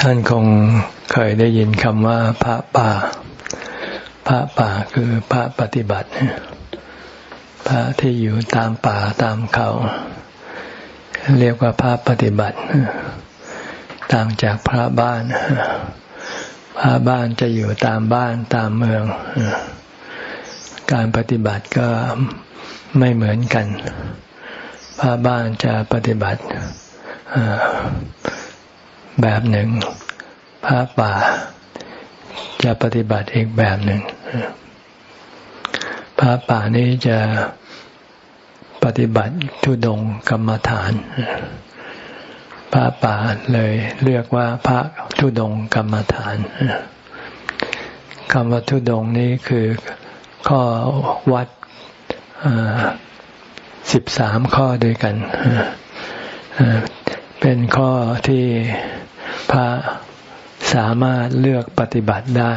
ท่านคงเคยได้ยินคำว่าพระป่า พระป่าคือพระปฏิบัติ พระที่อยู่ตามป่าตามเขา เรียกว่าพระปฏิบัติ ต่างจากพระบ้าน พระบ้านจะอยู่ตามบ้านตามเมือง การปฏิบัติก็ไม่เหมือนกัน พระบ้านจะปฏิบัติ แบบหนึ่งพระป่า จะปฏิบัติอีกแบบหนึ่งพระป่านี้จะปฏิบัติทุดงกรรมฐาน พระป่าเลยเรียกว่าพระทุดงกรรมฐานคำว่าทุดงนี้คือข้อวัดสิบสามข้อด้วยกัน เป็นข้อที่ พระสามารถเลือกปฏิบัติได้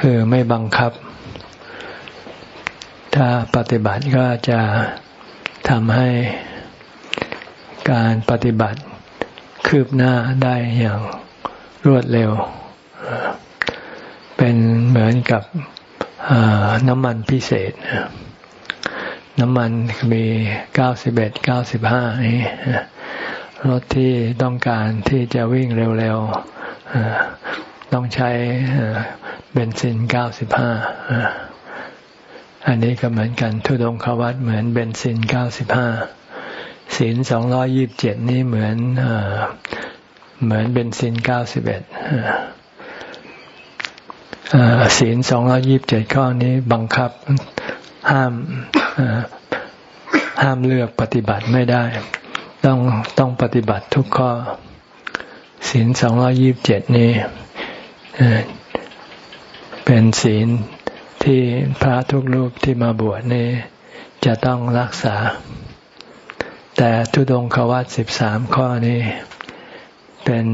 คือไม่บังคับ ถ้าปฏิบัติก็จะทำให้การปฏิบัติคืบหน้าได้อย่างรวดเร็ว เป็นเหมือนกับน้ำมันพิเศษ น้ำมันมีเก้าสิบเอ็ดเก้าสิบห้านี่ รถที่ต้องการที่จะวิ่งเร็วๆต้องใช้เบนซินเก้าสิบห้าอันนี้ก็เหมือนกัน ธุดงควัตรเหมือนเบนซินเก้าสิบห้าศีลสองร้อยยี่สิบเจ็ดนี่เหมือนเหมือนเบนซินเก้าสิบเอ็ดศีลสองร้อยิบเจ็ดข้อนี้บังคับห้ามห้ามเลือกปฏิบัติไม่ได้ ต้องต้องปฏิบัติทุกข้อศีลสองร้อยิบเจ็ดนี้เป็นศีลที่พระทุกรูปที่มาบวชนี่จะต้องรักษา แต่ทุดงควัตสิบสามข้อนี้เป็น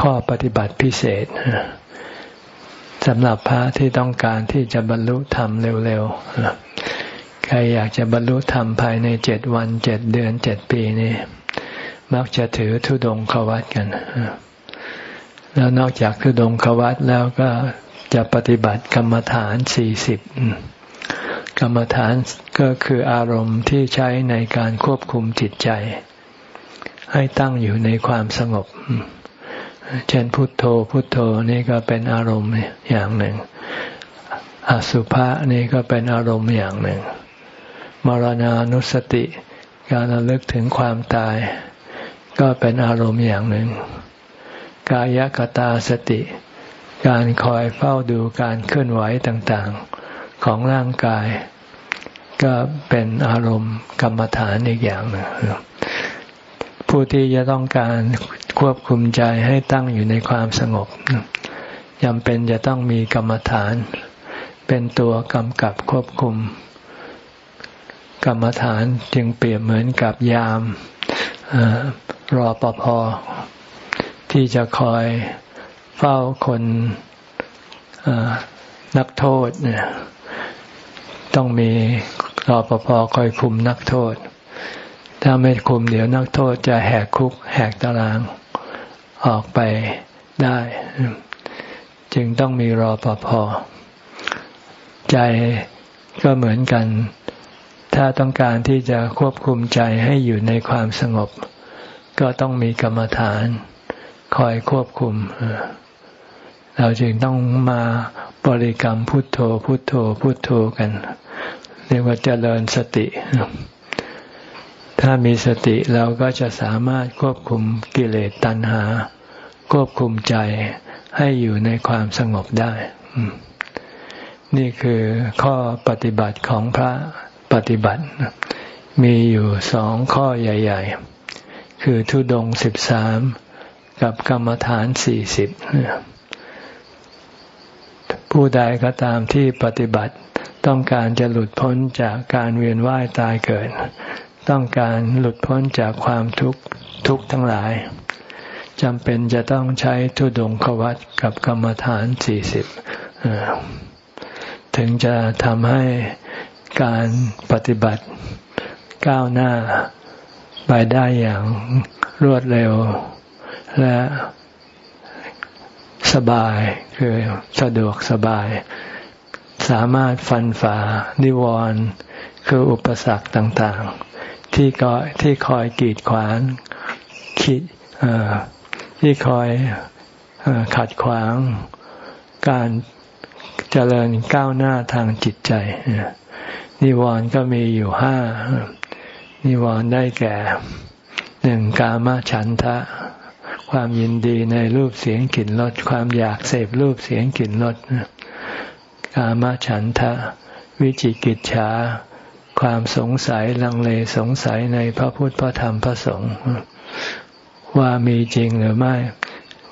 ข้อปฏิบัติพิเศษสำหรับพระที่ต้องการที่จะบรรลุธรรมเร็วๆ ใครอยากจะบรรลุธรรมภายในเจ็ดวันเจ็ดเดือนเจ็ดปีนี่มักจะถือทุดงควัตกัน แล้วนอกจากทุดงควัตแล้วก็จะปฏิบัติกรรมฐานสี่สิบกรรมฐานก็คืออารมณ์ที่ใช้ในการควบคุมจิตใจ ให้ตั้งอยู่ในความสงบ เช่นพุทโธพุทโธนี่ก็เป็นอารมณ์อย่างหนึ่ง อสุภะนี่ก็เป็นอารมณ์อย่างหนึ่ง มรณานุสติ การระลึกถึงความตาย ก็เป็นอารมณ์อย่างหนึ่ง กายกตาสติ การคอยเฝ้าดูการเคลื่อนไหวต่างๆ ของร่างกาย ก็เป็นอารมณ์กรรมฐานอีกอย่างหนึ่งผู้ที่จะต้องการควบคุมใจให้ตั้งอยู่ในความสงบจำเป็นจะต้องมีกรรมฐาน เป็นตัวกำกับควบคุม กรรมฐานจึงเปรียบเหมือนกับยามรอปภที่จะคอยเฝ้าคนนักโทษเนี่ยต้องมีรอปภคอยคุมนักโทษ ถ้าไม่คุมเดี๋ยวนักโทษจะแหกคุกแหกตารางออกไปได้ จึงต้องมีรอปภใจก็เหมือนกัน ถ้าต้องการที่จะควบคุมใจให้อยู่ในความสงบ ก็ต้องมีกรรมฐาน คอยควบคุม เราจึงต้องมาบริกรรมพุทโธ พุทโธ พุทโธกัน เรียกว่าเจริญสติ ถ้ามีสติเราก็จะสามารถควบคุมกิเลสตัณหา ควบคุมใจให้อยู่ในความสงบได้ นี่คือข้อปฏิบัติของพระ ปฏิบัติ มีอยู่สองข้อใหญ่ ๆ คือทุดงสิบสามกับกรรมฐานสี่สิบผู้ใดก็ตามที่ปฏิบัติต้องการจะหลุดพ้นจากการเวียนว่ายตายเกิด ต้องการหลุดพ้นจากความทุกข์ทุกข์ทั้งหลายจำเป็นจะต้องใช้ทุดงขวัตกับกรรมฐานสี่สิบถึงจะทำให้ การปฏิบัติก้าวหน้าไปได้อย่างรวดเร็ว และสบายคือสะดวกสบาย สามารถฟันฝ่านิวรณ์คืออุปสรรคต่างๆ ที่ก็ที่คอยกีดขวางคิดที่คอยขัดขวางการเจริญก้าวหน้าทางจิตใจ นิวรณ์ก็มีอยู่ห้านิวรณ์ได้แก่หนึ่งกามฉันทะ ความยินดีในรูปเสียงกลิ่นรสความอยากเสพรูปเสียงกลิ่นรสกามฉันทะ วิจิกิจฉาความสงสัยลังเลสงสัยในพระพุทธพระธรรมพระสงฆ์ว่ามีจริงหรือไม่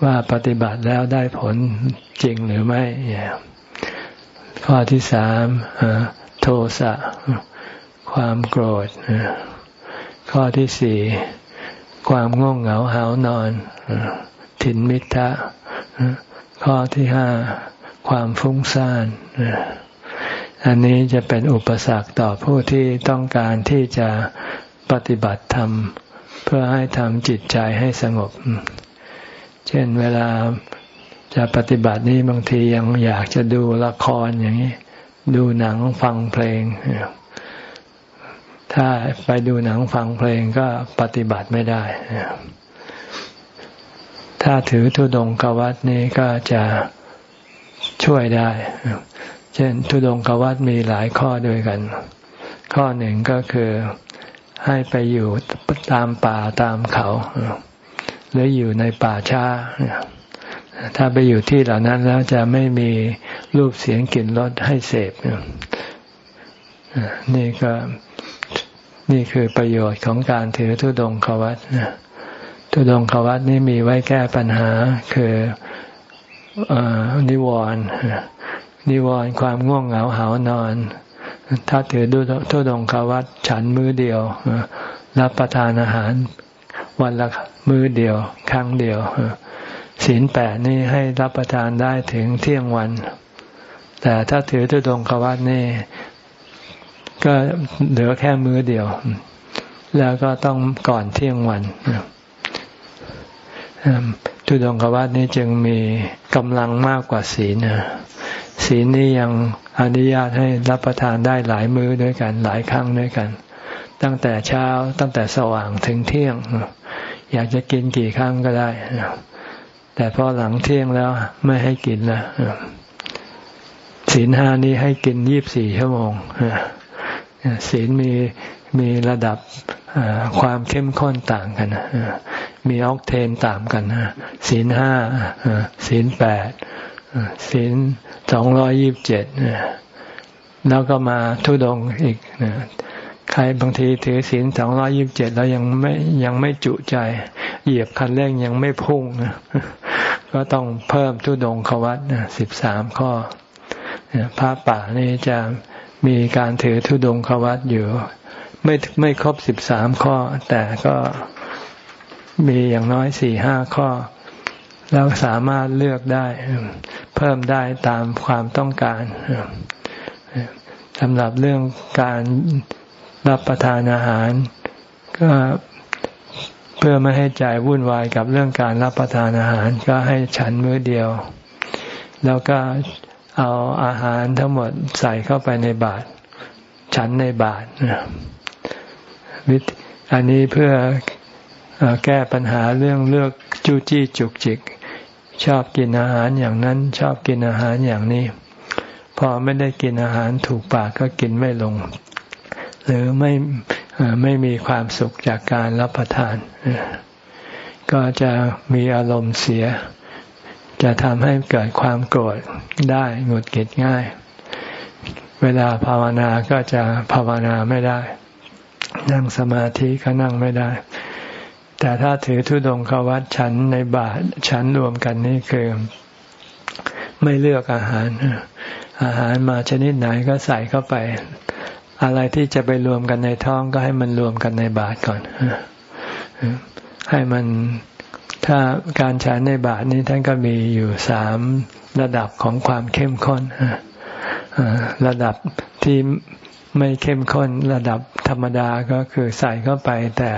ว่าปฏิบัติแล้วได้ผลจริงหรือไม่ ข้อที่สาม โทสะ ความโกรธ ข้อที่สี่ความง่วงเหงาหานอน ถินมิทะข้อที่ห้าความฟุ้งซ่านอันนี้จะเป็นอุปสรรคต่อผู้ที่ต้องการที่จะปฏิบัติธรรม เพื่อให้ทำจิตใจให้สงบ เช่นเวลาจะปฏิบัตินี้บางทียังอยากจะดูละครอย่างนี้ ดูหนังฟังเพลง ถ้าไปดูหนังฟังเพลงก็ปฏิบัติไม่ได้ ถ้าถือทุดงกวัดนี้ก็จะช่วยได้ เช่นทุดงกวัดมีหลายข้อด้วยกัน ข้อหนึ่งก็คือให้ไปอยู่ตามป่าตามเขา หรืออยู่ในป่าช้า ถ้าไปอยู่ที่เหล่านั้นแล้วจะไม่มีรูปเสียงกลิ่นรสให้เสพนี่ก็นี่คือประโยชน์ของการถือทุดงควัตทุดงควัตนี่มีไว้แก้ปัญหาคืออนิวรณ์นิวรณ์ความง่วงเหงาหานอน ถ้าถือทุดงควัตฉันมือเดียวรับประทานอาหารวันละมือเดียว ครั้งเดียว ศีลแปดนี่ให้รับประทานได้ถึงเที่ยงวัน แต่ถ้าถือทุดงควัตนี่ก็เหลือแค่มือเดียว แล้วก็ต้องก่อนเที่ยงวันทุดงควัตนี้จึงมีกำลังมากกว่าศีลศีลนี้ยังอนุญาตให้รับประทานได้หลายมื้อด้วยกัน หลายครั้งด้วยกัน ตั้งแต่เช้าตั้งแต่สว่างถึงเที่ยง อยากจะกินกี่ครั้งก็ได้ แต่พอหลังเที่ยงแล้วไม่ให้กินนะศีลห้านี้ให้กินยี่บสี่ชั่วโมงศีลมีมีระดับความเข้มข้นต่างกันมีออกเทนต่างกันศีลห้าศีลแปดศีลสองร้อยยิบเจ็ดแล้วก็มาทุดงอีก ใครบางทีถือศีลสองร้อยิบเจ็ดแล้วยังไม่ยังไม่จุใจ เหยียบคันเร่งยังไม่พุ่งก็ต้องเพิ่มทุดงขวัตสิบสามข้อพระป่านี่จะมีการถือทุดงขวัตอยู่ ไม่ไม่ครบสิบสามข้อ แต่ก็มีอย่างน้อยสี่ห้าข้อ แล้วสามารถเลือกได้ เพิ่มได้ตามความต้องการสำหรับเรื่องการ รับประทานอาหาร ก็เพื่อไม่ให้ใจวุ่นวายกับเรื่องการรับประทานอาหาร ก็ให้ฉันมื้อเดียว แล้วก็เอาอาหารทั้งหมดใส่เข้าไปในบาตรฉันในบาตรวิธอันนี้เพื่อแก้ปัญหาเรื่องเลือกจู้จี้จุกจิก ชอบกินอาหารอย่างนั้น ชอบกินอาหารอย่างนี้ พอไม่ได้กินอาหารถูกปากก็กินไม่ลง หรือไม่ไม่มีความสุขจากการรับประทาน ก็จะมีอารมณ์เสีย จะทำให้เกิดความโกรธได้หงุดหงิดง่าย เวลาภาวนาก็จะภาวนาไม่ได้ นั่งสมาธิก็นั่งไม่ได้ แต่ถ้าถือทุดงควัดฉันในบาทฉันรวมกันนี่คือไม่เลือกอาหาร อาหารมาชนิดไหนก็ใส่เข้าไป อะไรที่จะไปรวมกันในท้องก็ให้มันรวมกันในบาทก่อนให้มันถ้าการฉันในบาทนี้ท่านก็มีอยู่สามระดับของความเข้มข้นระดับที่ไม่เข้มข้นระดับธรรมดาก็คือใส่เข้าไปแต่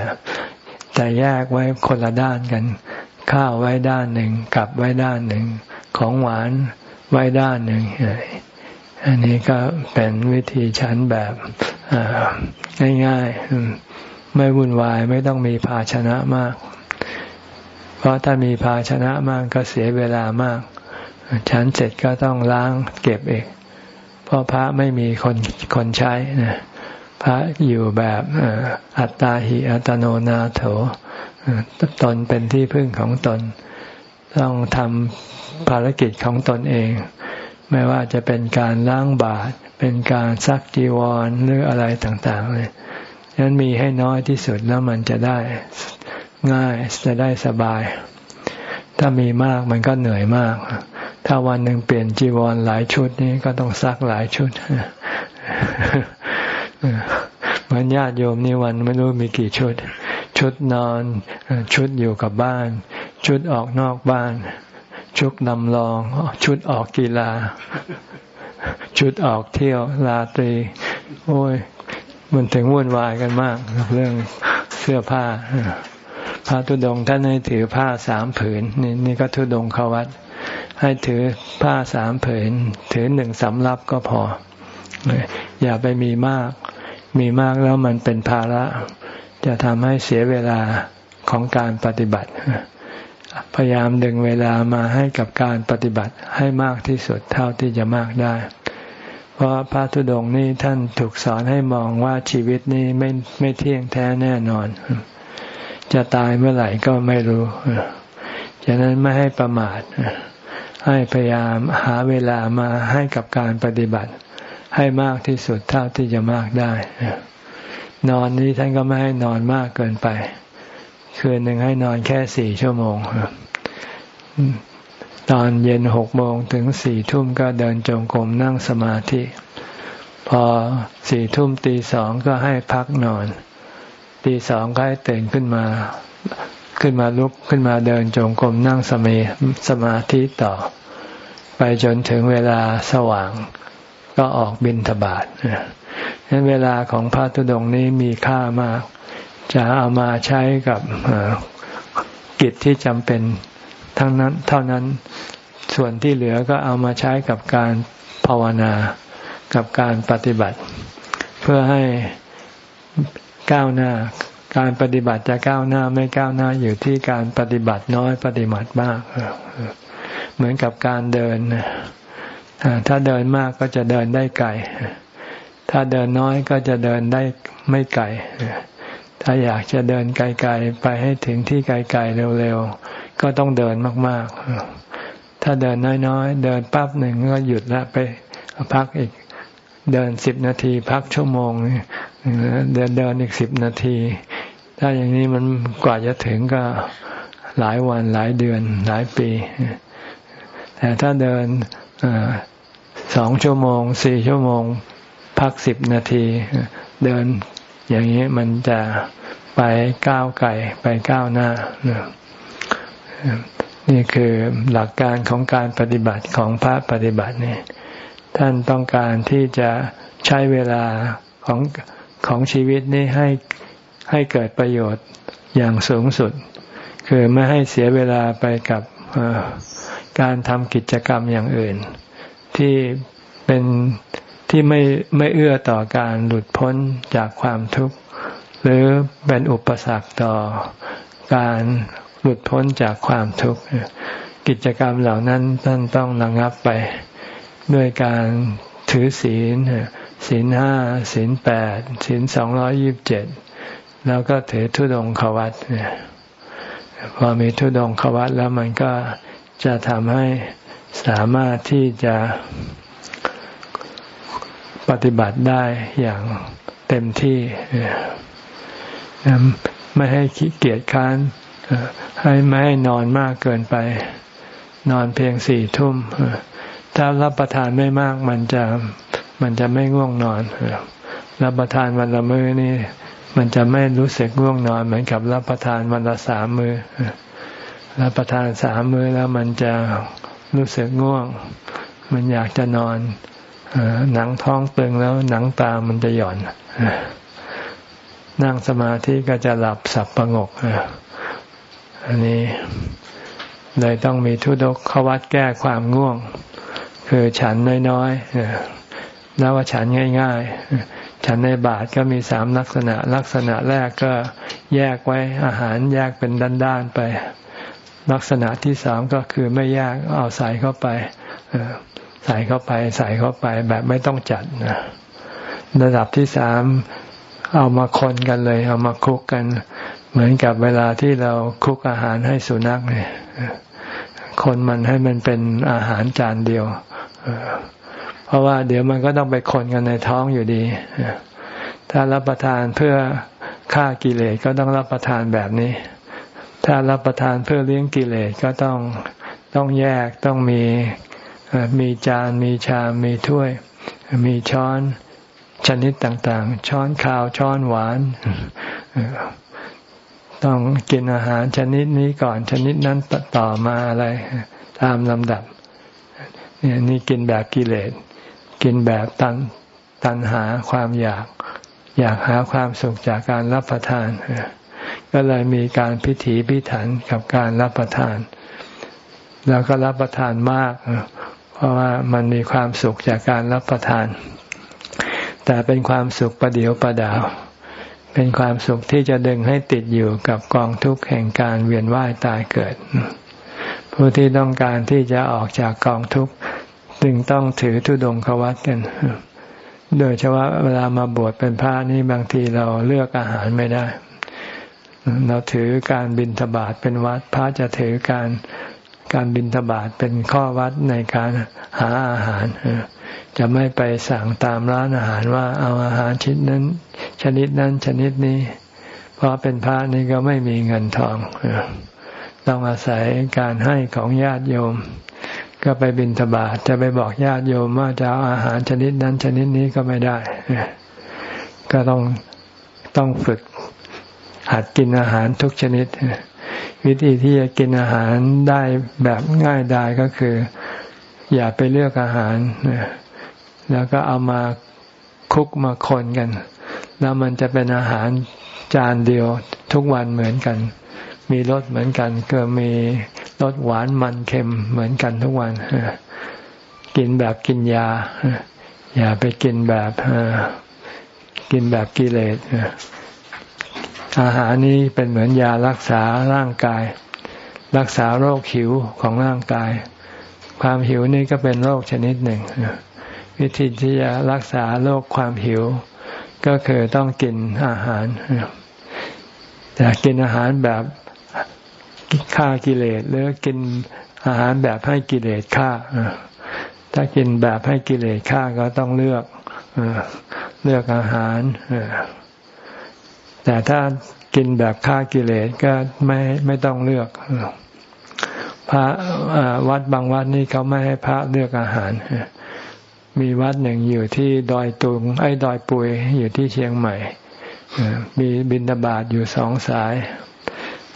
แต่แยกไว้คนละด้านกัน ข้าวไว้ด้านหนึ่งกับไว้ด้านหนึ่ง ของหวานไว้ด้านหนึ่ง อันนี้ก็เป็นวิธีฉันแบบง่ายๆ ไม่วุ่นวายไม่ต้องมีภาชนะมาก เพราะถ้ามีภาชนะมากก็เสียเวลามากฉันเสร็จก็ต้องล้างเก็บเองเพราะพระไม่มีคนคนใช้นะพระอยู่แบบอัตตาหิอัตโนนาโถตนเป็นที่พึ่งของตน ต้องทำภารกิจของตนเอง ไม่ว่าจะเป็นการล้างบาตรเป็นการซักจีวรหรืออะไรต่างๆเลยนั้นมีให้น้อยที่สุดแล้วมันจะได้ง่ายจะได้สบาย ถ้ามีมากมันก็เหนื่อยมาก ถ้าวันหนึ่งเปลี่ยนจีวรหลายชุดนี้ก็ต้องซักหลายชุดเหมือนญาติโยมนี่วันไม่รู้มีกี่ชุด ชุดนอน ชุดอยู่กับบ้าน ชุดออกนอกบ้าน ชุดนำลอง ชุดออกกีฬา ชุดออกเที่ยวลาตรี โอ้ย มันถึงวุ่นวายกันมากเรื่องเสื้อผ้า พระธุดงท่านให้ถือผ้าสามผืน นี่นี่ก็ธุดงเขาวัดให้ถือผ้าสามผืน ถือหนึ่งสำรับก็พอ อย่าไปมีมาก มีมากแล้วมันเป็นภาระ จะทำให้เสียเวลาของการปฏิบัติ พยายามดึงเวลามาให้กับการปฏิบัติให้มากที่สุดเท่าที่จะมากได้ เพราะพระธุดงค์นี่ท่านถูกสอนให้มองว่าชีวิตนี้ไม่ไม่เที่ยงแท้แน่นอน จะตายเมื่อไหร่ก็ไม่รู้ฉะนั้นไม่ให้ประมาทให้พยายามหาเวลามาให้กับการปฏิบัติ ให้มากที่สุดเท่าที่จะมากได้ นอนนี้ท่านก็ไม่ให้นอนมากเกินไป คืนหนึ่งให้นอนแค่สี่ชั่วโมง ตอนเย็นหกโมงถึงสี่ทุ่มก็เดินจงกรมนั่งสมาธิ พอสี่ทุ่มตีสองก็ให้พักนอน ตีสองก็ให้ตื่นขึ้นมาขึ้นมาลุกขึ้นมาเดินจงกรมนั่งสมาสมาธิต่อ ไปจนถึงเวลาสว่างก็ออกบินทบาทนั้นเวลาของพระธุดงนี้มีค่ามาก จะเอามาใช้กับกิจที่จำเป็นทั้งนั้น เท่านั้นส่วนที่เหลือก็เอามาใช้กับการภาวนา กับการปฏิบัติ เพื่อให้ก้าวหน้า การปฏิบัติจะก้าวหน้าไม่ก้าวหน้าอยู่ที่การปฏิบัติน้อยปฏิบัติมากเหมือนกับการเดินถ้าเดินมากก็จะเดินได้ไกลถ้าเดินน้อยก็จะเดินได้ไม่ไกล ถ้าอยากจะเดินไกลๆไปให้ถึงที่ไกลๆเร็วๆ ก็ต้องเดินมากๆ ถ้าเดินน้อยๆ เดินปั๊บหนึ่งก็หยุดละไปพักอีก เดินสิบนาที พักชั่วโมงเดินเดินอีกสิบนาที ถ้าอย่างนี้มันกว่าจะถึงก็หลายวันหลายเดือนหลายปี แต่ถ้าเดินสองชั่วโมงสี่ชั่วโมง พักสิบนาที เดิน อย่างนี้มันจะไปก้าวไกลไปก้าวหน้า นี่คือหลักการของการปฏิบัติของพระปฏิบัตินี่ท่านต้องการที่จะใช้เวลาของของชีวิตนี้ให้ให้เกิดประโยชน์อย่างสูงสุด คือไม่ให้เสียเวลาไปกับการทำกิจกรรมอย่างอื่น ที่เป็น ที่ไม่ไม่เอื้อต่อการหลุดพ้นจากความทุกข์ หรือเป็นอุปสรรคต่อการหลุดพ้นจากความทุกข์กิจกรรมเหล่านั้นท่านต้องระงับไปด้วยการถือศีลศีลห้าศีลแปดศีลสองร้อยยิบเจ็ดแล้วก็ถือทุดงควัตพอมีทุดงควัตแล้วมันก็จะทำให้สามารถที่จะ ปฏิบัติได้อย่างเต็มที่ไม่ให้ขี้เกียจค้านให้ไม่ให้นอนมากเกินไป นอนเพียงสี่ทุ่มถ้ารับประทานไม่มากมันจะมันจะไม่ง่วงนอนรับประทานวันละมื้อนี่ มันจะไม่รู้สึกง่วงนอน เหมือนกับรับประทานวันละสามมือ้อรับประทานสามมื้อแล้วมันจะรู้สึกง่วง มันอยากจะนอน หนังท้องตึงแล้วหนังตามันจะหย่อนนั่งสมาธิก็จะหลับสับประงกอันนี้เลยต้องมีทุดกขวัดแก้ความง่วง คือฉันน้อยๆแล้วว่าฉันง่าย ๆ ฉันในบาทก็มีสามลักษณะ ลักษณะแรกก็แยกไว้อาหารแยกเป็นด้านๆไป ลักษณะที่สามก็คือไม่แยกเอาใส่เข้าไป ใส่เข้าไป ใส่เข้าไปแบบไม่ต้องจัดนะระดับที่สามเอามาคนกันเลย เอามาคุกกัน เหมือนกับเวลาที่เราคุกอาหารให้สุนัขเนี่ยคนมันให้มันเป็นอาหารจานเดียวเพราะว่าเดี๋ยวมันก็ต้องไปคนกันในท้องอยู่ดีถ้ารับประทานเพื่อฆ่ากิเลสก็ต้องรับประทานแบบนี้ ถ้ารับประทานเพื่อเลี้ยงกิเลสก็ต้องต้องแยกต้องมี มีจานมีชามมีถ้วย มีช้อนชนิดต่างๆ ช้อนข้าวช้อนหวาน ต้องกินอาหารชนิดนี้ก่อนชนิดนั้นต่อมาอะไรตามลำดับเนี่ยนี่กินแบบกิเลส กินแบบตันตันหาความอยาก อยากหาความสุขจากการรับประทาน ก็เลยมีการพิถีพิถันกับการรับประทาน แล้วก็รับประทานมาก เพราะว่ามันมีความสุขจากการรับประทาน แต่เป็นความสุขประเดียวประดาว เป็นความสุขที่จะดึงให้ติดอยู่กับกองทุกข์แห่งการเวียนว่ายตายเกิด ผู้ที่ต้องการที่จะออกจากกองทุกข์จึงต้องถือทุดงควัตกัน โดยเฉพาะเวลามาบวชเป็นพระนี่บางทีเราเลือกอาหารไม่ได้ เราถือการบินทบาทเป็นวัด พระจะถือการ การบินทบาทเป็นข้อวัดในการหาอาหาร จะไม่ไปสั่งตามร้านอาหารว่าเอาอาหารชนิดนั้น ชนิดนั้นชนิดนี้ เพราะเป็นพระนี่ก็ไม่มีเงินทองต้องอาศัยการให้ของญาติโยม ก็ไปบินทบาทจะไปบอกญาติโยมว่าจะเอาอาหารชนิดนั้นชนิดนี้ก็ไม่ได้ ก็ต้องต้องฝึกหัดกินอาหารทุกชนิด วิธีที่จะกินอาหารได้แบบง่ายดายก็คือ อย่าไปเลือกอาหาร แล้วก็เอามาคุกมาคนกัน แล้วมันจะเป็นอาหารจานเดียวทุกวันเหมือนกัน มีรสเหมือนกัน ก็มีรสหวานมันเค็มเหมือนกันทุกวันกินแบบกินยา อย่าไปกินแบบกินแบบกิเลส อาหารนี้เป็นเหมือนยารักษาร่างกาย รักษาโรคหิวของร่างกาย ความหิวนี่ก็เป็นโรคชนิดหนึ่ง วิธีที่จะรักษาโรคความหิว ก็คือต้องกินอาหาร แต่กินอาหารแบบฆ่ากิเลสหรือกินอาหารแบบให้กิเลสฆ่าถ้ากินแบบให้กิเลสฆ่าก็ต้องเลือกเลือกอาหาร แต่ถ้ากินแบบฆ่ากิเลสก็ไม่ไม่ต้องเลือก พระวัดบางวัดนี่เขาไม่ให้พระเลือกอาหาร มีวัดหนึ่งอยู่ที่ดอยตุงไอ้ดอยปุยอยู่ที่เชียงใหม่มีบินดาบาตอยู่สองสาย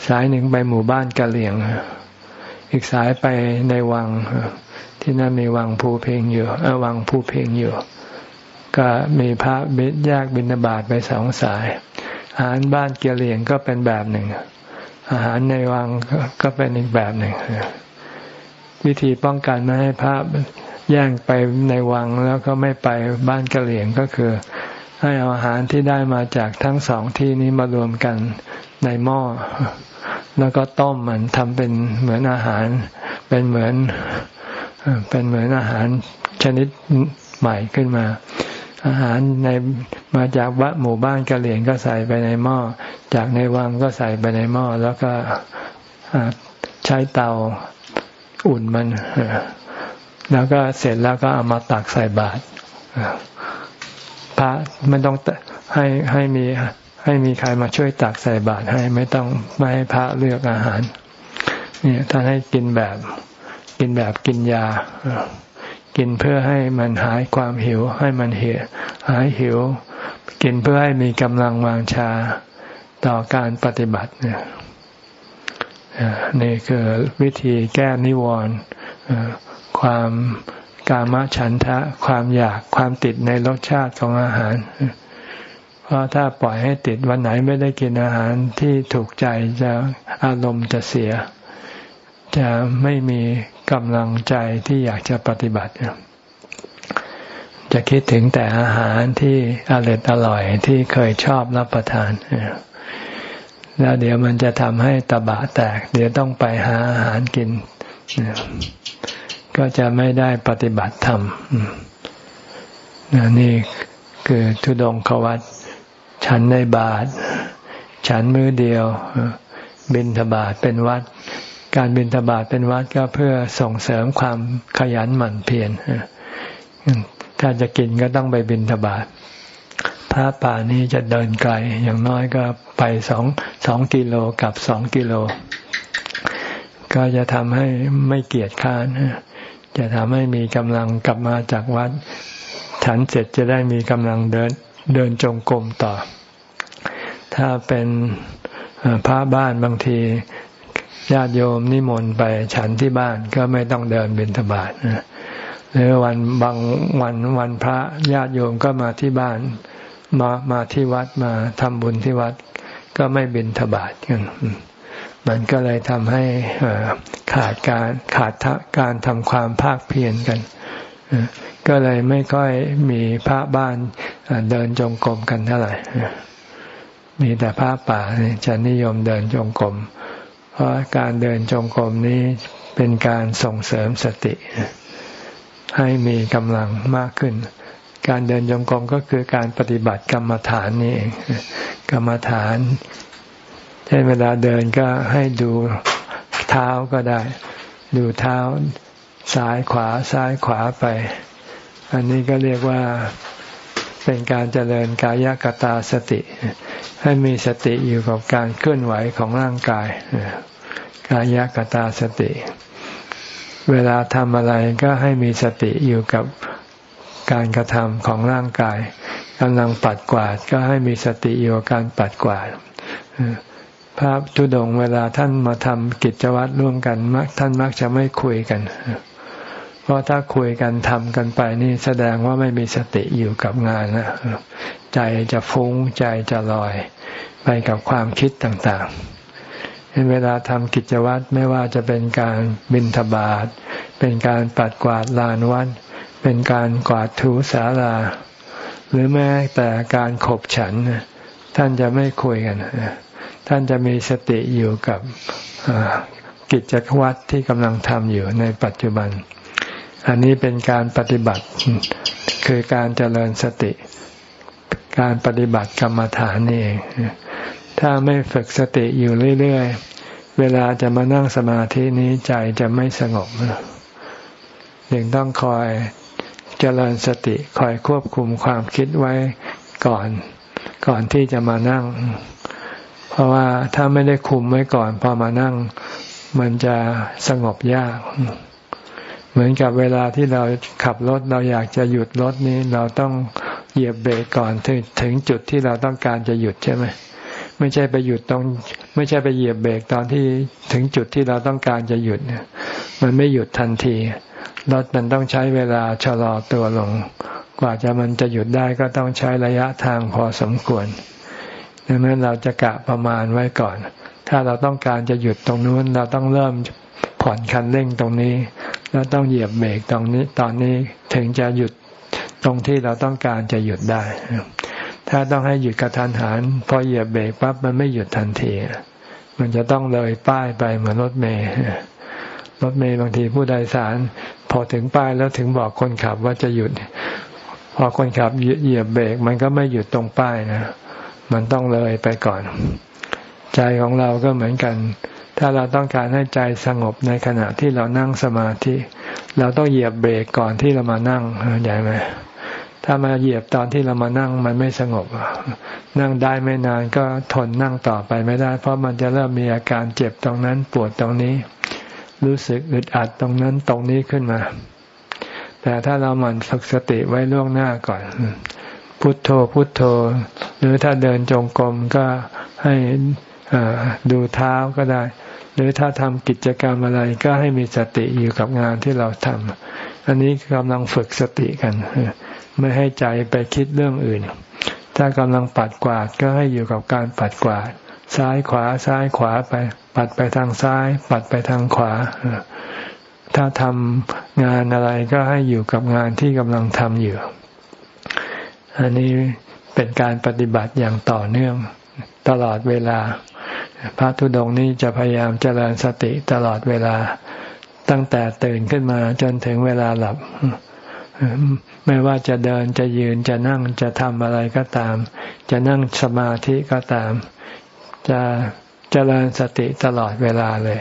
สายหนึ่งไปหมู่บ้านกะเหลี่ยง อีกสายไปในวัง ที่นั่นมีวังภูเพงอยู่วังภูเพงอยู่ ก็มีพระบิดแยกบินดาบาตไปสองสาย อาหารบ้านเกียรเลียงก็เป็นแบบหนึ่ง อาหารในวังก็เป็นอีกแบบหนึ่ง วิธีป้องกันไม่ให้พระแย่งไปในวังแล้วก็ไม่ไปบ้านกะเหลี่ยงก็คือ ให้เอาอาหารที่ได้มาจากทั้งสองที่นี้มารวมกันในหม้อ แล้วก็ต้มมันทำเป็นเหมือนอาหาร เป็นเหมือนเป็นเหมือนอาหารชนิดใหม่ขึ้นมา อาหารในมาจากวัดหมู่บ้านกะเหลี่ยงก็ใส่ไปในหม้อ จากในวังก็ใส่ไปในหม้อ แล้วก็ใช้เตาอุ่นมัน แล้วก็เสร็จแล้วก็เอามาตักใส่บาตรพระไม่ต้องให้ให้มีให้มีใครมาช่วยตักใส่บาตรให้ไม่ต้องไม่ให้พระเลือกอาหาร เนี่ยท่านให้กินแบบ กินแบบกินยา กินเพื่อให้มันหายความหิว ให้มันเหี่ยหายหิว กินเพื่อให้มีกำลังวางชาต่อการปฏิบัติเนี่ยนี่คือวิธีแก้นิวรณ์ความกามฉันทะ ความอยากความติดในรสชาติของอาหาร เพราะถ้าปล่อยให้ติดวันไหนไม่ได้กินอาหารที่ถูกใจจะอารมณ์จะเสีย จะไม่มี กำลังใจที่อยากจะปฏิบัติ จะคิดถึงแต่อาหารที่อร่อยอร่อยที่เคยชอบรับประทาน แล้วเดี๋ยวมันจะทำให้ตะบะแตก เดี๋ยวต้องไปหาอาหารกิน ก็จะไม่ได้ปฏิบัติธรรมนี่คือทุดงควัตฉันในบาท ฉันมือเดียว บินทบาทเป็นวัด การบินทบาทเป็นวัดก็เพื่อส่งเสริมความขยันหมั่นเพียรถ้าจะกินก็ต้องไปบินทบาทพระป่านี้จะเดินไกล อย่างน้อยก็ไปสองสองกิโลกับสองกิโล ก็จะทำให้ไม่เกียจค้าน จะทำให้มีกำลังกลับมาจากวัดฉันเสร็จจะได้มีกำลังเดินเดินจงกรมต่อ ถ้าเป็นพระบ้านบางที ญาติโยมนิมนต์ไปฉันที่บ้านก็ไม่ต้องเดินบิณฑบาตหรือวันบางวันวันพระญาติโยมก็มาที่บ้านมามาที่วัดมาทำบุญที่วัด ก็ไม่บินทบาทกันมันก็เลยทำให้ขาดการขาดการทำความภาคเพียรกันก็เลยไม่ค่อยมีพระบ้านเดินจงกรมกันเท่าไหร่มีแต่พระป่าจะนิยมเดินจงกรม เพราะการเดินจงกรมนี้เป็นการส่งเสริมสติ ให้มีกำลังมากขึ้น การเดินจงกรมก็คือการปฏิบัติกรรมฐานนี่เองกรรมฐานเช่นเวลาเดินก็ให้ดูเท้าก็ได้ ดูเท้าซ้ายขวาซ้ายขวาไป อันนี้ก็เรียกว่า เป็นการเจริญกายกตาสติ ให้มีสติอยู่กับการเคลื่อนไหวของร่างกาย กายกตาสติ เวลาทำอะไรก็ให้มีสติอยู่กับการกระทำของร่างกายกำลังปัดกวาดก็ให้มีสติอยู่กับการปัดกวาดพระทุดงเวลาท่านมาทำกิจวัตรร่วมกันมักท่านมักจะไม่คุยกัน เพราะถ้าคุยกันทำกันไปนี่แสดงว่าไม่มีสติอยู่กับงานนะใจจะฟุ้งใจจะลอยไปกับความคิดต่างๆ เวลาทำกิจวัตรไม่ว่าจะเป็นการบินทบาทเป็นการปัดกวาดลานวัดเป็นการกวาดถูสาราหรือแม้แต่การขบฉัน ท่านจะไม่คุยกัน ท่านจะมีสติอยู่กับกิจวัตรที่กำลังทำอยู่ในปัจจุบัน อันนี้เป็นการปฏิบัติ คือการเจริญสติ การปฏิบัติกรรมฐานนี่เองถ้าไม่ฝึกสติอยู่เรื่อยๆ เวลาจะมานั่งสมาธินี้ใจจะไม่สงบยังต้องคอยเจริญสติคอยควบคุมความคิดไว้ก่อน ก่อนที่จะมานั่ง เพราะว่าถ้าไม่ได้คุมไว้ก่อนพอมานั่ง มันจะสงบยาก เหมือนกับเวลาที่เราขับรถเราอยากจะหยุดรถนี้เราต้องเหยียบเบรกก่อนถึงถึงจุดที่เราต้องการจะหยุดใช่ไหมไม่ใช่ไปหยุดตรงไม่ใช่ไปเหยียบเบรกตอนที่ถึงจุดที่เราต้องการจะหยุดเนี่ย มันไม่หยุดทันทีรถมันต้องใช้เวลาชะลอตัวลง กว่าจะมันจะหยุดได้ก็ต้องใช้ระยะทางพอสมควรดังนั้นเราจะกะประมาณไว้ก่อน ถ้าเราต้องการจะหยุดตรงนู้นเราต้องเริ่มผ่อนคันเร่งตรงนี้ แล้วต้องเหยียบเบรกตรงนี้ ตอนนี้ถึงจะหยุดตรงที่เราต้องการจะหยุดได้ ถ้าต้องให้หยุดกระทันหันพอเหยียบเบรกปั๊บมันไม่หยุดทันที มันจะต้องเลยป้ายไปเหมือนรถเมย์รถเมย์บางทีผู้โดยสาร พอถึงป้ายแล้วถึงบอกคนขับว่าจะหยุด พอคนขับเหยียบเบรกมันก็ไม่หยุดตรงป้ายนะ มันต้องเลยไปก่อน ใจของเราก็เหมือนกัน ถ้าเราต้องการให้ใจสงบในขณะที่เรานั่งสมาธิ เราต้องเหยียบเบรกก่อนที่เรามานั่งใหญ่ไหมถ้ามาเหยียบตอนที่เรามานั่งมันไม่สงบ นั่งได้ไม่นานก็ทนนั่งต่อไปไม่ได้ เพราะมันจะเริ่มมีอาการเจ็บตรงนั้นปวดตรงนี้ รู้สึกอึดอัดตรงนั้นตรงนี้ขึ้นมา แต่ถ้าเราหมั่นฝึกสติไว้ล่วงหน้าก่อน พุทโธพุทโธ หรือถ้าเดินจงกรมก็ให้ดูเท้าก็ได้ หรือถ้าทำกิจกรรมอะไรก็ให้มีสติอยู่กับงานที่เราทำอันนี้กำลังฝึกสติกัน ไม่ให้ใจไปคิดเรื่องอื่น ถ้ากำลังปัดกวาดก็ให้อยู่กับการปัดกวาด ซ้ายขวาซ้ายขวาไป ปัดไปทางซ้าย ปัดไปทางขวา ถ้าทำงานอะไรก็ให้อยู่กับงานที่กำลังทำอยู่ อันนี้เป็นการปฏิบัติอย่างต่อเนื่องตลอดเวลา พระธุดงนี้จะพยายามเจริญสติตลอดเวลา ตั้งแต่ตื่นขึ้นมาจนถึงเวลาหลับ ไม่ว่าจะเดินจะยืนจะนั่งจะทำอะไรก็ตาม จะนั่งสมาธิก็ตาม จะเจริญสติตลอดเวลาเลย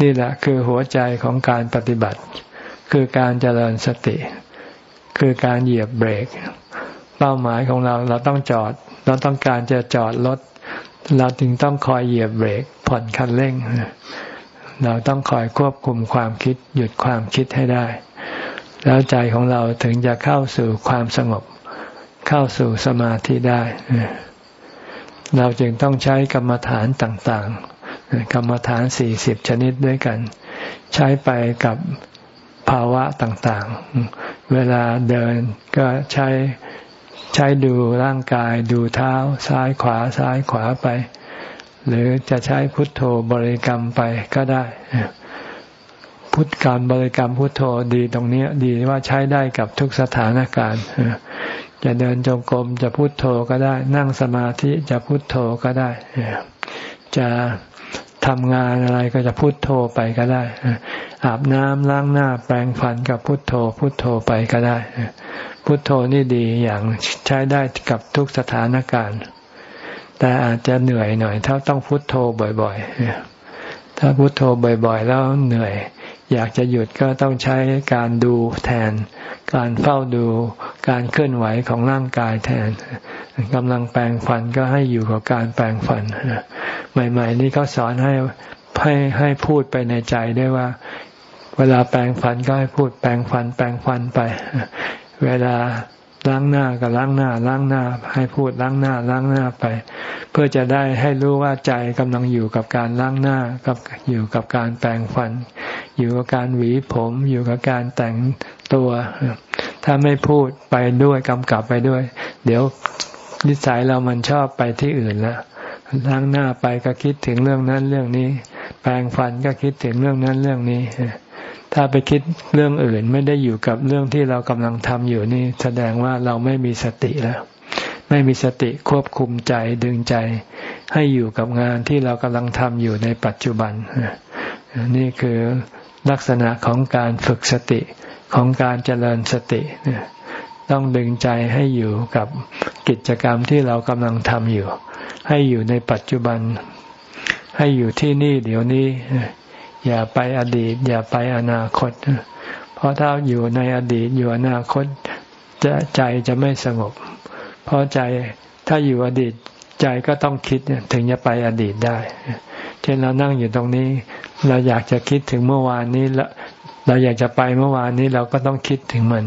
นี่แหละคือหัวใจของการปฏิบัติ คือการเจริญสติ คือการเหยียบเบรก เป้าหมายของเราเราต้องจอด เราต้องการจะจอดรถ เราจึงต้องคอยเหยียบเบรกผ่อนคันเร่ง เราต้องคอยควบคุมความคิด หยุดความคิดให้ได้ แล้วใจของเราถึงจะเข้าสู่ความสงบ เข้าสู่สมาธิได้ เราจึงต้องใช้กรรมฐานต่างๆ กรรมฐานสี่สิบชนิดด้วยกัน ใช้ไปกับภาวะต่างๆ เวลาเดินก็ใช้ ใช้ดูร่างกายดูเท้าซ้ายขวาซ้ายขวาไป หรือจะใช้พุทโธบริกรรมไปก็ได้ พุทธการบริกรรมพุทโธดีตรงนี้ดีว่าใช้ได้กับทุกสถานการณ์จะเดินจงกรมจะพุทโธก็ได้ นั่งสมาธิจะพุทโธก็ได้ จะทำงานอะไรก็จะพุทโธไปก็ได้ อาบน้ำล้างหน้าแปรงฟันกับพุทโธ พุทโธไปก็ได้ พุทโธนี่ดีอย่างใช้ได้กับทุกสถานการณ์ แต่อาจจะเหนื่อยหน่อย ถ้าต้องพุทโธบ่อยๆ ถ้าพุทโธบ่อยๆ แล้วเหนื่อย อยากจะหยุดก็ต้องใช้การดูแทน การเฝ้าดูการเคลื่อนไหวของร่างกายแทนกำลังแปลงฟันก็ให้อยู่กับการแปลงฟันใหม่ ๆ นี่เขาสอนให้ให้ให้พูดไปในใจได้ว่า เวลาแปลงฟันก็ให้พูดแปลงฟัน แปลงฟันไป เวลาล้างหน้าก็ล้างหน้า ล้างหน้า ให้พูดล้างหน้า ล้างหน้าไป เพื่อจะได้ให้รู้ว่าใจกำลังอยู่กับการล้างหน้ากับอยู่กับการแปรงฟัน อยู่กับการหวีผม อยู่กับการแต่งตัว ถ้าไม่พูดไปด้วยกำกับไปด้วย เดี๋ยวนิสัยเรามันชอบไปที่อื่นล้วล้างหน้าไปก็คิดถึงเรื่องนั้นเรื่องนี้ แปรงฟันก็คิดถึงเรื่องนั้นเรื่องนี้ ถ้าไปคิดเรื่องอื่น ไม่ได้อยู่กับเรื่องที่เรากำลังทำอยู่นี่แสดงว่าเราไม่มีสติแล้ว ไม่มีสติควบคุมใจดึงใจ ให้อยู่กับงานที่เรากำลังทำอยู่ในปัจจุบัน นี่คือลักษณะของการฝึกสติของการเจริญสติต้องดึงใจให้อยู่กับกิจกรรมที่เรากำลังทำอยู่ ให้อยู่ในปัจจุบัน ให้อยู่ที่นี่เดี๋ยวนี้ อย่าไปอดีต อย่าไปอนาคต เพราะถ้าอยู่ในอดีตอยู่อนาคตจะใจจะไม่สงบ เพราะใจถ้าอยู่อดีตใจก็ต้องคิดถึงจะไปอดีตได้ เช่นเรานั่งอยู่ตรงนี้ เราอยากจะคิดถึงเมื่อวานนี้แล้วเราอยากจะไปเมื่อวานนี้เราก็ต้องคิดถึงมัน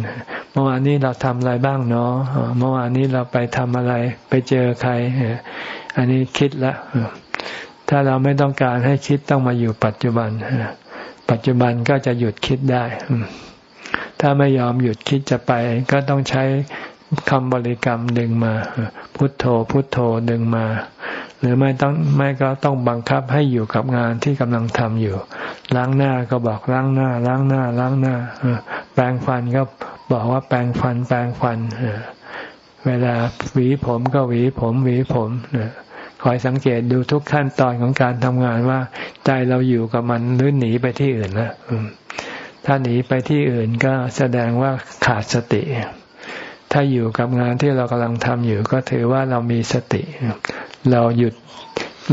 เมื่อวานนี้เราทำอะไรบ้างเนาะเมื่อวานนี้เราไปทำอะไร ไปเจอใคร อันนี้คิดแล้ว ถ้าเราไม่ต้องการให้คิดต้องมาอยู่ปัจจุบัน ปัจจุบันก็จะหยุดคิดได้ ถ้าไม่ยอมหยุดคิดจะไป ก็ต้องใช้คำบริกรรมดึงมา พุทโธ พุทโธดึงมา หรือไม่ต้องไม่ก็ต้องบังคับให้อยู่กับงานที่กำลังทำอยู่ ล้างหน้าก็บอกล้างหน้า ล้างหน้า ล้างหน้าแปรงฟันก็บอกว่าแปรงฟัน แปรงฟันเวลาหวีผมก็หวีผม หวีผม คอยสังเกตดูทุกขั้นตอนของการทำงานว่า ใจเราอยู่กับมันหรือหนีไปที่อื่นนะถ้าหนีไปที่อื่นก็แสดงว่าขาดสติ ถ้าอยู่กับงานที่เรากำลังทำอยู่ ก็ถือว่าเรามีสติ เราหยุด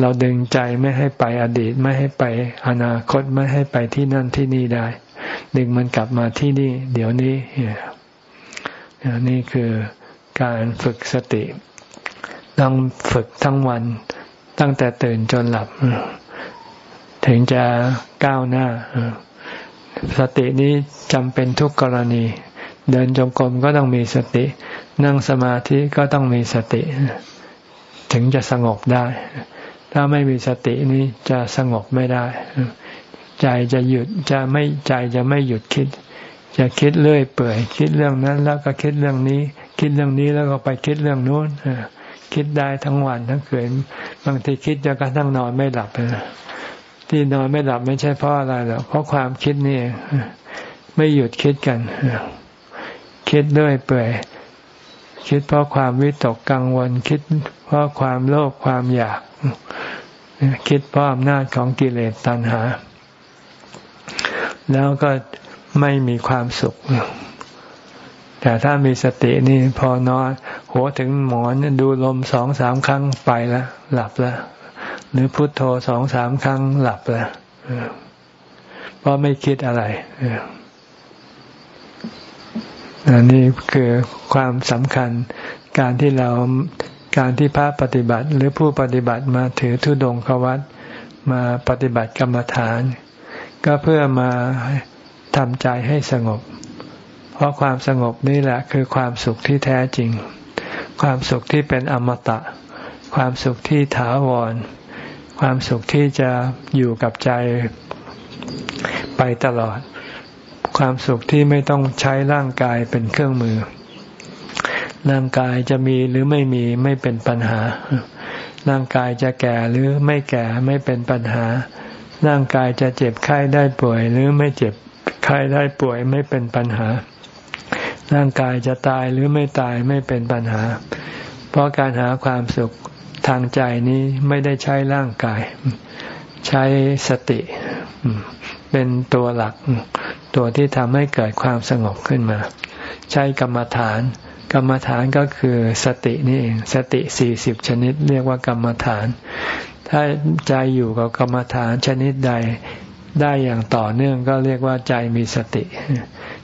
เราดึงใจไม่ให้ไปอดีตไม่ให้ไปอนาคตไม่ให้ไปที่นั่นที่นี่ได้ ดึงมันกลับมาที่นี่ เดี๋ยวนี้นี่คือการฝึกสติ ต้องฝึกทั้งวัน ตั้งแต่ตื่นจนหลับ ถึงจะก้าวหน้า สตินี้จำเป็นทุกกรณี เดินจงกรมก็ต้องมีสติ นั่งสมาธิก็ต้องมีสติ ถึงจะสงบได้ ถ้าไม่มีสตินี้จะสงบไม่ได้ ใจจะหยุดจะไม่ใจจะไม่หยุดคิดจะคิดเรื่อยเปื่อย คิดเรื่องนั้นแล้วก็คิดเรื่องนี้ คิดเรื่องนี้แล้วก็ไปคิดเรื่องนู้น คิดได้ทั้งวันทั้งคืนบางทีคิดจนกระทั่งนอนไม่หลับนะที่นอนไม่หลับไม่ใช่เพราะอะไรหรอกเพราะความคิดนี่ไม่หยุดคิดกัน คิดด้วยเปื่อยคิดเพราะความวิตกกังวล คิดเพราะความโลภความอยาก คิดเพราะอำนาจของกิเลสตัณหา แล้วก็ไม่มีความสุข แต่ถ้ามีสตินี่พอนอน หัวถึงหมอนดูลมสองสามครั้งไปแล้วหลับแล้วหรือพุโทโธสองสามครั้งหลับแล้วเพราะไม่คิดอะไรอันนี้คือความสำคัญการที่เราการที่พระปฏิบัติ หรือผู้ปฏิบัติมาถือธุดงควัตมาปฏิบัติกรรมฐาน ก็เพื่อมาทำใจให้สงบ เพราะความสงบนี่แหละคือความสุขที่แท้จริง ความสุขที่เป็นอมตะ ความสุขที่ถาวร ความสุขที่จะอยู่กับใจไปตลอด ความสุขที่ไม่ต้องใช้ร่างกายเป็นเครื่องมือ ร่างกายจะมีหรือไม่มีไม่เป็นปัญหา ร่างกายจะแก่หรือไม่แก่ไม่เป็นปัญหา ร่างกายจะเจ็บไข้ได้ป่วยหรือไม่เจ็บ ไข้ได้ป่วยไม่เป็นปัญหา ร่างกายจะตายหรือไม่ตายไม่เป็นปัญหา เพราะการหาความสุขทางใจนี้ไม่ได้ใช้ร่างกาย ใช้สติ เป็นตัวหลัก ตัวที่ทำให้เกิดความสงบขึ้นมา ใช้กรรมฐาน กรรมฐานก็คือสตินี่เองสติสี่สิบชนิด เรียกว่ากรรมฐาน ถ้าใจอยู่กับกรรมฐานชนิดใด ได้อย่างต่อเนื่องก็เรียกว่าใจมีสติ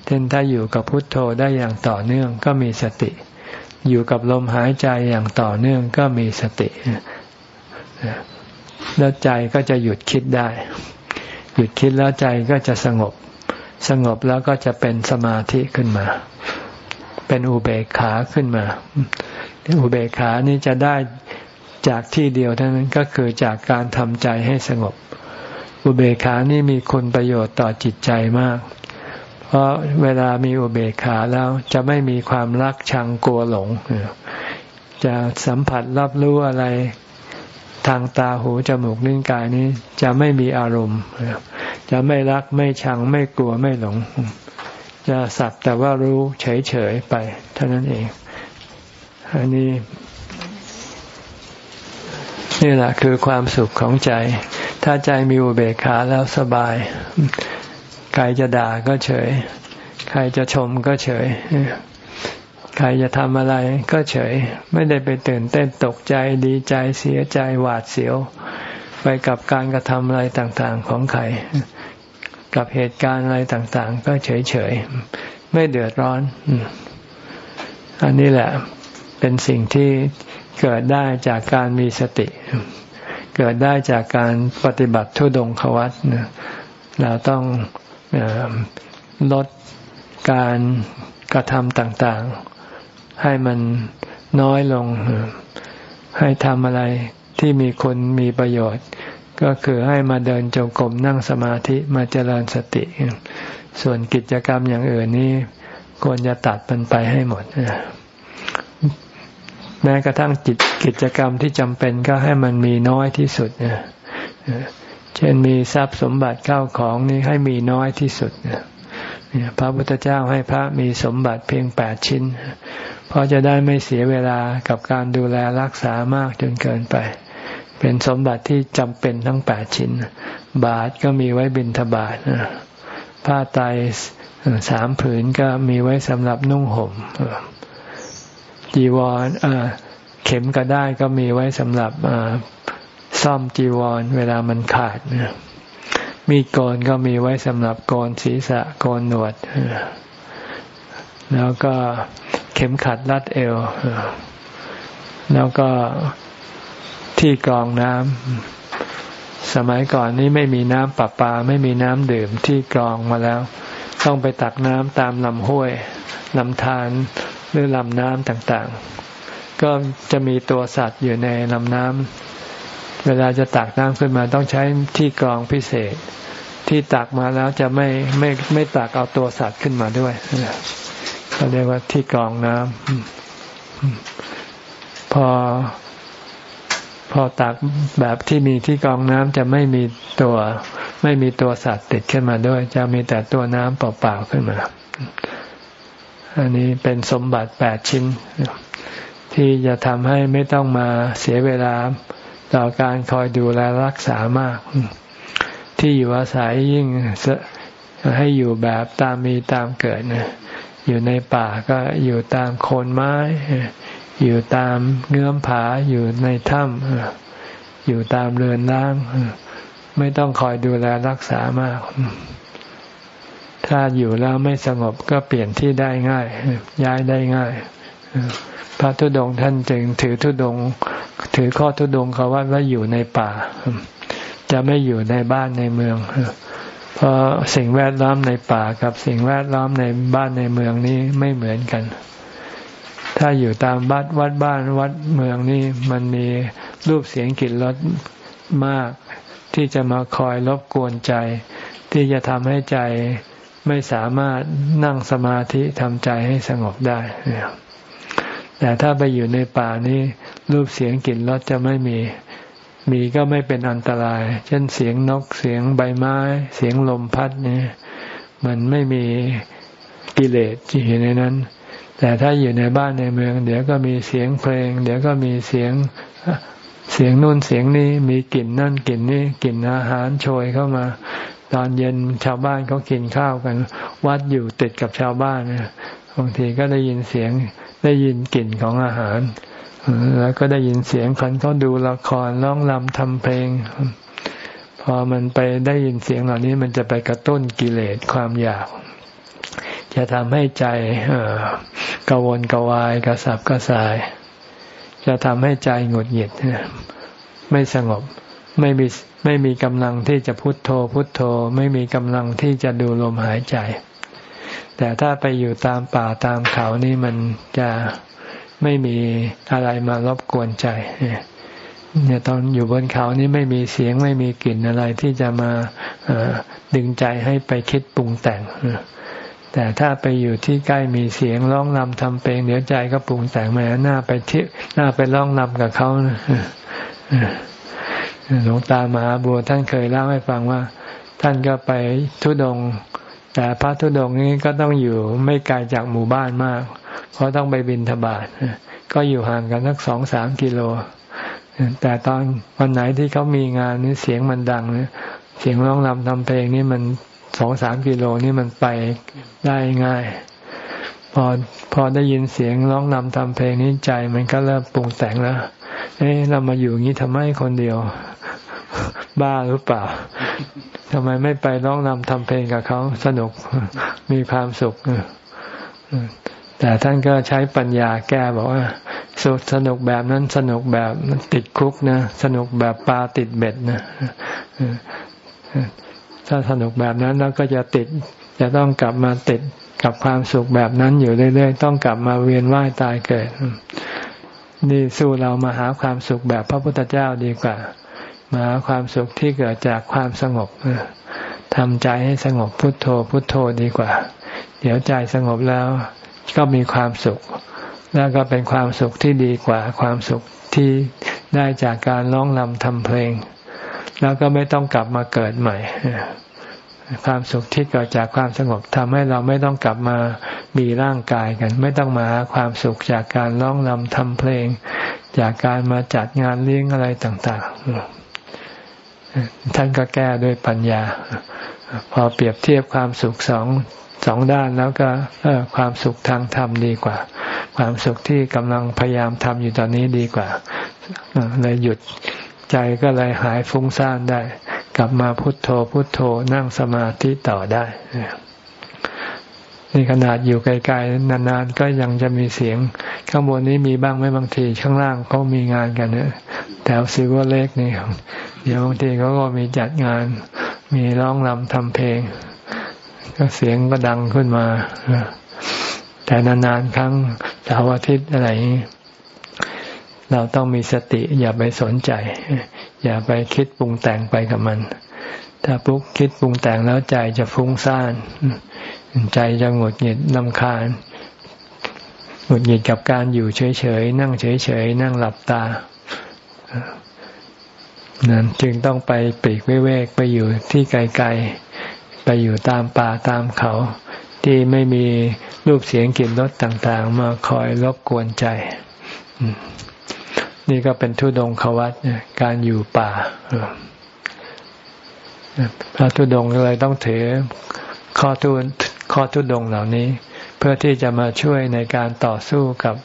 เช่นถ้าอยู่กับพุทโธได้อย่างต่อเนื่องก็มีสติ อยู่กับลมหายใจอย่างต่อเนื่องก็มีสติ แล้วใจก็จะหยุดคิดได้ หยุดคิดแล้วใจก็จะสงบ สงบแล้วก็จะเป็นสมาธิขึ้นมา เป็นอุเบกขาขึ้นมา อุเบกขานี้จะได้จากที่เดียวเท่านั้นก็คือจากการทำใจให้สงบ อุเบกขานี่มีคุณประโยชน์ต่อจิตใจมาก เพราะเวลามีอุเบกขาแล้วจะไม่มีความรักชังกลัวหลง จะสัมผัสรับรู้อะไรทางตาหูจมูกลิ้นกายนี้จะไม่มีอารมณ์ จะไม่รักไม่ชังไม่กลัวไม่หลง จะสักแต่ว่ารู้เฉยๆไป เท่านั้นเอง อันนี้ นี่แหละคือความสุขของใจ ถ้าใจมีอุเบกขาแล้วสบาย ใครจะด่าก็เฉย ใครจะชมก็เฉย ใครจะทำอะไรก็เฉย ไม่ได้ไปตื่นเต้นตกใจดีใจเสียใจหวาดเสียว ไปกับการกระทำอะไรต่างๆของใคร กับเหตุการณ์อะไรต่างๆ ก็เฉยๆ ไม่เดือดร้อน อันนี้แหละเป็นสิ่งที่เกิดได้จากการมีสติ เกิดได้จากการปฏิบัติทุดงควัตเราต้องลดการกระทำต่างๆ ให้มันน้อยลง ให้ทำอะไรที่มีคนมีประโยชน์ ก็คือให้มาเดินจงกรมนั่งสมาธิมาเจริญสติ ส่วนกิจกรรมอย่างอื่นนี้ควรจะตัดมันไปให้หมด แม้กระทั่งจิตกิจกรรมที่จำเป็นก็ให้มันมีน้อยที่สุดเช่นมีทรัพย์สมบัติเข้าของนี่ให้มีน้อยที่สุดพระพุทธเจ้าให้พระมีสมบัติเพียงแปดชิ้น เพราะจะได้ไม่เสียเวลากับการดูแลรักษามากจนเกินไป เป็นสมบัติที่จำเป็นทั้งแปดชิ้น บาทก็มีไว้บิณฑบาตผ้าไตสามผืนก็มีไว้สำหรับนุ่งห่ม จีวรเข็มก็ได้ก็มีไว้สำหรับซ่อมจีวรเวลามันขาดมีโกนก็มีไว้สำหรับโกนศีรษะโกนหนวด แล้วก็เข็มขัดรัดเอว แล้วก็ที่กรองน้ำสมัยก่อนนี้ไม่มีน้ำประปา ไม่มีน้ำดื่มที่กรองมาแล้ว ต้องไปตักน้ำตามลำห้วยลำธารหรือลำน้ำต่างๆ ก็จะมีตัวสัตว์อยู่ในลำน้ำเวลาจะตักน้ำขึ้นมาต้องใช้ที่กรองพิเศษ ที่ตักมาแล้วจะไม่ไม่ไม่ตักเอาตัวสัตว์ขึ้นมาด้วยเขาเรียกว่าที่กรองน้ำพอพอตักแบบที่มีที่กรองน้ำจะไม่มีตัว ไม่มีตัวสัตว์ติดขึ้นมาด้วย จะมีแต่ตัวน้ำเปล่าๆขึ้นมา อันนี้เป็นสมบัติแปดชิ้น ที่จะทำให้ไม่ต้องมาเสียเวลาต่อการคอยดูแลรักษามาก ที่อยู่อาศัยยิ่งให้อยู่แบบตามมีตามเกิดนะอยู่ในป่าก็อยู่ตามโคนไม้ อยู่ตามเงื้อมผา อยู่ในถ้ำอยู่ตามเรือนร่าง ไม่ต้องคอยดูแลรักษามาก ถ้าอยู่แล้วไม่สงบก็เปลี่ยนที่ได้ง่าย ย้ายได้ง่าย พระธุดงท่านจึงถือธุดง ถือข้อธุดงเขาว่าว่าอยู่ในป่า จะไม่อยู่ในบ้านในเมือง เพราะสิ่งแวดล้อมในป่ากับสิ่งแวดล้อมในบ้านในเมืองนี้ไม่เหมือนกันถ้าอยู่ตามวัดวัดบ้านวัดเมืองนี่มันมีรูปเสียงกลิ่นรสมาก ที่จะมาคอยรบกวนใจ ที่จะทำให้ใจไม่สามารถนั่งสมาธิทำใจให้สงบได้ แต่ถ้าไปอยู่ในป่านี้รูปเสียงกลิ่นรสจะไม่มี มีก็ไม่เป็นอันตราย เช่นเสียงนก เสียงใบไม้ เสียงลมพัดเนี่ยมันไม่มีกิเลสที่อยู่ในนั้น แต่ถ้าอยู่ในบ้านในเมือง เดี๋ยวก็มีเสียงเพลง เดี๋ยวก็มีเสียง สียงนู่นเสียงนี้มีกลิ่นนั่นกลิ่นนี้กลิ่นอาหารโชยเข้ามา ตอนเย็นชาวบ้านเขากินข้าวกัน วัดอยู่ติดกับชาวบ้านเนี่ยบางทีก็ได้ยินเสียงได้ยินกลิ่นของอาหารแล้วก็ได้ยินเสียงคนเขาดูละครร้องรำทำเพลง พอมันไปได้ยินเสียงเหล่านี้มันจะไปกระตุ้นกิเลสความอยาก จะทำให้ใจกวนกวายกระสับกระส่าย จะทำให้ใจหงุดหงิดไม่สงบ ไม่มีไม่มีกำลังที่จะพุโทโธ พุโทโธ ไม่มีกำลังที่จะดูลมหายใจ แต่ถ้าไปอยู่ตามป่าตามเขานี่มันจะไม่มีอะไรมารบกวนใจเนี่ยตอนอยู่บนเขานี่ไม่มีเสียงไม่มีกลิ่นอะไรที่จะมาดึงใจให้ไปคิดปรุงแต่ง แต่ถ้าไปอยู่ที่ใกล้มีเสียงร้องรำทำเพลงเดี๋ยวใจก็ปรุงแต่งมาหน้าไปที่หน้าไปร้องรำกับเขาหลวงตามหาบัวท่านเคยเล่าให้ฟังว่า ท่านก็ไปทุดง แต่พระทุดงนี้ก็ต้องอยู่ไม่ไกลจากหมู่บ้านมาก เพราะต้องไปบินทบาทก็อยู่ห่างกันสักสองสามกิโล แต่ตอนวันไหนที่เขามีงานนี่เสียงมันดังเนี่ยเสียงร้องรำทำเพลงนี่มัน สองสามกิโลนี่มันไปได้ง่าย พอพอได้ยินเสียงร้องรำทำเพลงนี้ใจ มันก็เริ่มปรุงแต่งแล้วเอ๊ะเรามาอยู่งี้ทำไมคนเดียว บ้าหรือเปล่าทำไมไม่ไปร้องรำทำเพลงกับเขาสนุกมีความสุขแต่ท่านก็ใช้ปัญญาแก้บอกว่าสุสนุกแบบนั้นสนุกแบบติดคุกนะ สนุกแบบปลาติดเบ็ดนะ ถ้าสนุกแบบนั้นแล้วก็จะติด จะต้องกลับมาติดกับความสุขแบบนั้นอยู่เรื่อยๆ ต้องกลับมาเวียนว่ายตายเกิด นี่สู้เรามาหาความสุขแบบพระพุทธเจ้าดีกว่า มาหาความสุขที่เกิดจากความสงบทำใจให้สงบพุทโธพุทโธดีกว่า เดี๋ยวใจสงบแล้วก็มีความสุข แล้วก็เป็นความสุขที่ดีกว่าความสุขที่ได้จากการร้องรำทำเพลง แล้วก็ไม่ต้องกลับมาเกิดใหม่ความสุขที่เกิดจากความสงบทำให้เราไม่ต้องกลับมามีร่างกายกัน ไม่ต้องมาหาความสุขจากการร้องรำทำเพลง จากการมาจัดงานเลี้ยงอะไรต่าง ๆ ท่านก็แก้ด้วยปัญญา พอเปรียบเทียบความสุขสองสองด้านแล้วก็ความสุขทางธรรมดีกว่า ความสุขที่กำลังพยายามทำอยู่ตอนนี้ดีกว่าเลยหยุด ใจก็เลยหายฟุ้งซ่านได้ กลับมาพุทโธพุทโธนั่งสมาธิต่อได้นี่ขนาดอยู่ไกลๆนานๆก็ยังจะมีเสียง ข้างบนนี้มีบ้างไหมบางทีข้างล่างเขามีงานกันเนี่ยแถวซิวเล็กนี่เดี๋ยวบางทีเขาก็มีจัดงาน มีร้องรำทำเพลง ก็เสียงก็ดังขึ้นมาแต่นานๆครั้งเสาร์อาทิตย์อะไร เราต้องมีสติอย่าไปสนใจ อย่าไปคิดปรุงแต่งไปกับมัน ถ้าปุ๊กคิดปรุงแต่งแล้วใจจะฟุ้งซ่านใจจะหงุดหงิดลำคาญหงุดหงิดกับการอยู่เฉยๆนั่งเฉยๆนั่งหลับตานั่นจึงต้องไปปีกวิเวกไปอยู่ที่ไกลๆไปอยู่ตามป่าตามเขา ที่ไม่มีรูปเสียงกลิ่นรสต่างๆ มาคอยรบกวนใจ นี่ก็เป็นทุดงควัตการอยู่ป่าพระทุดงเลยต้องถือข้อทุข้อทุดงเหล่านี้ เพื่อที่จะมาช่วยในการต่อสู้กับ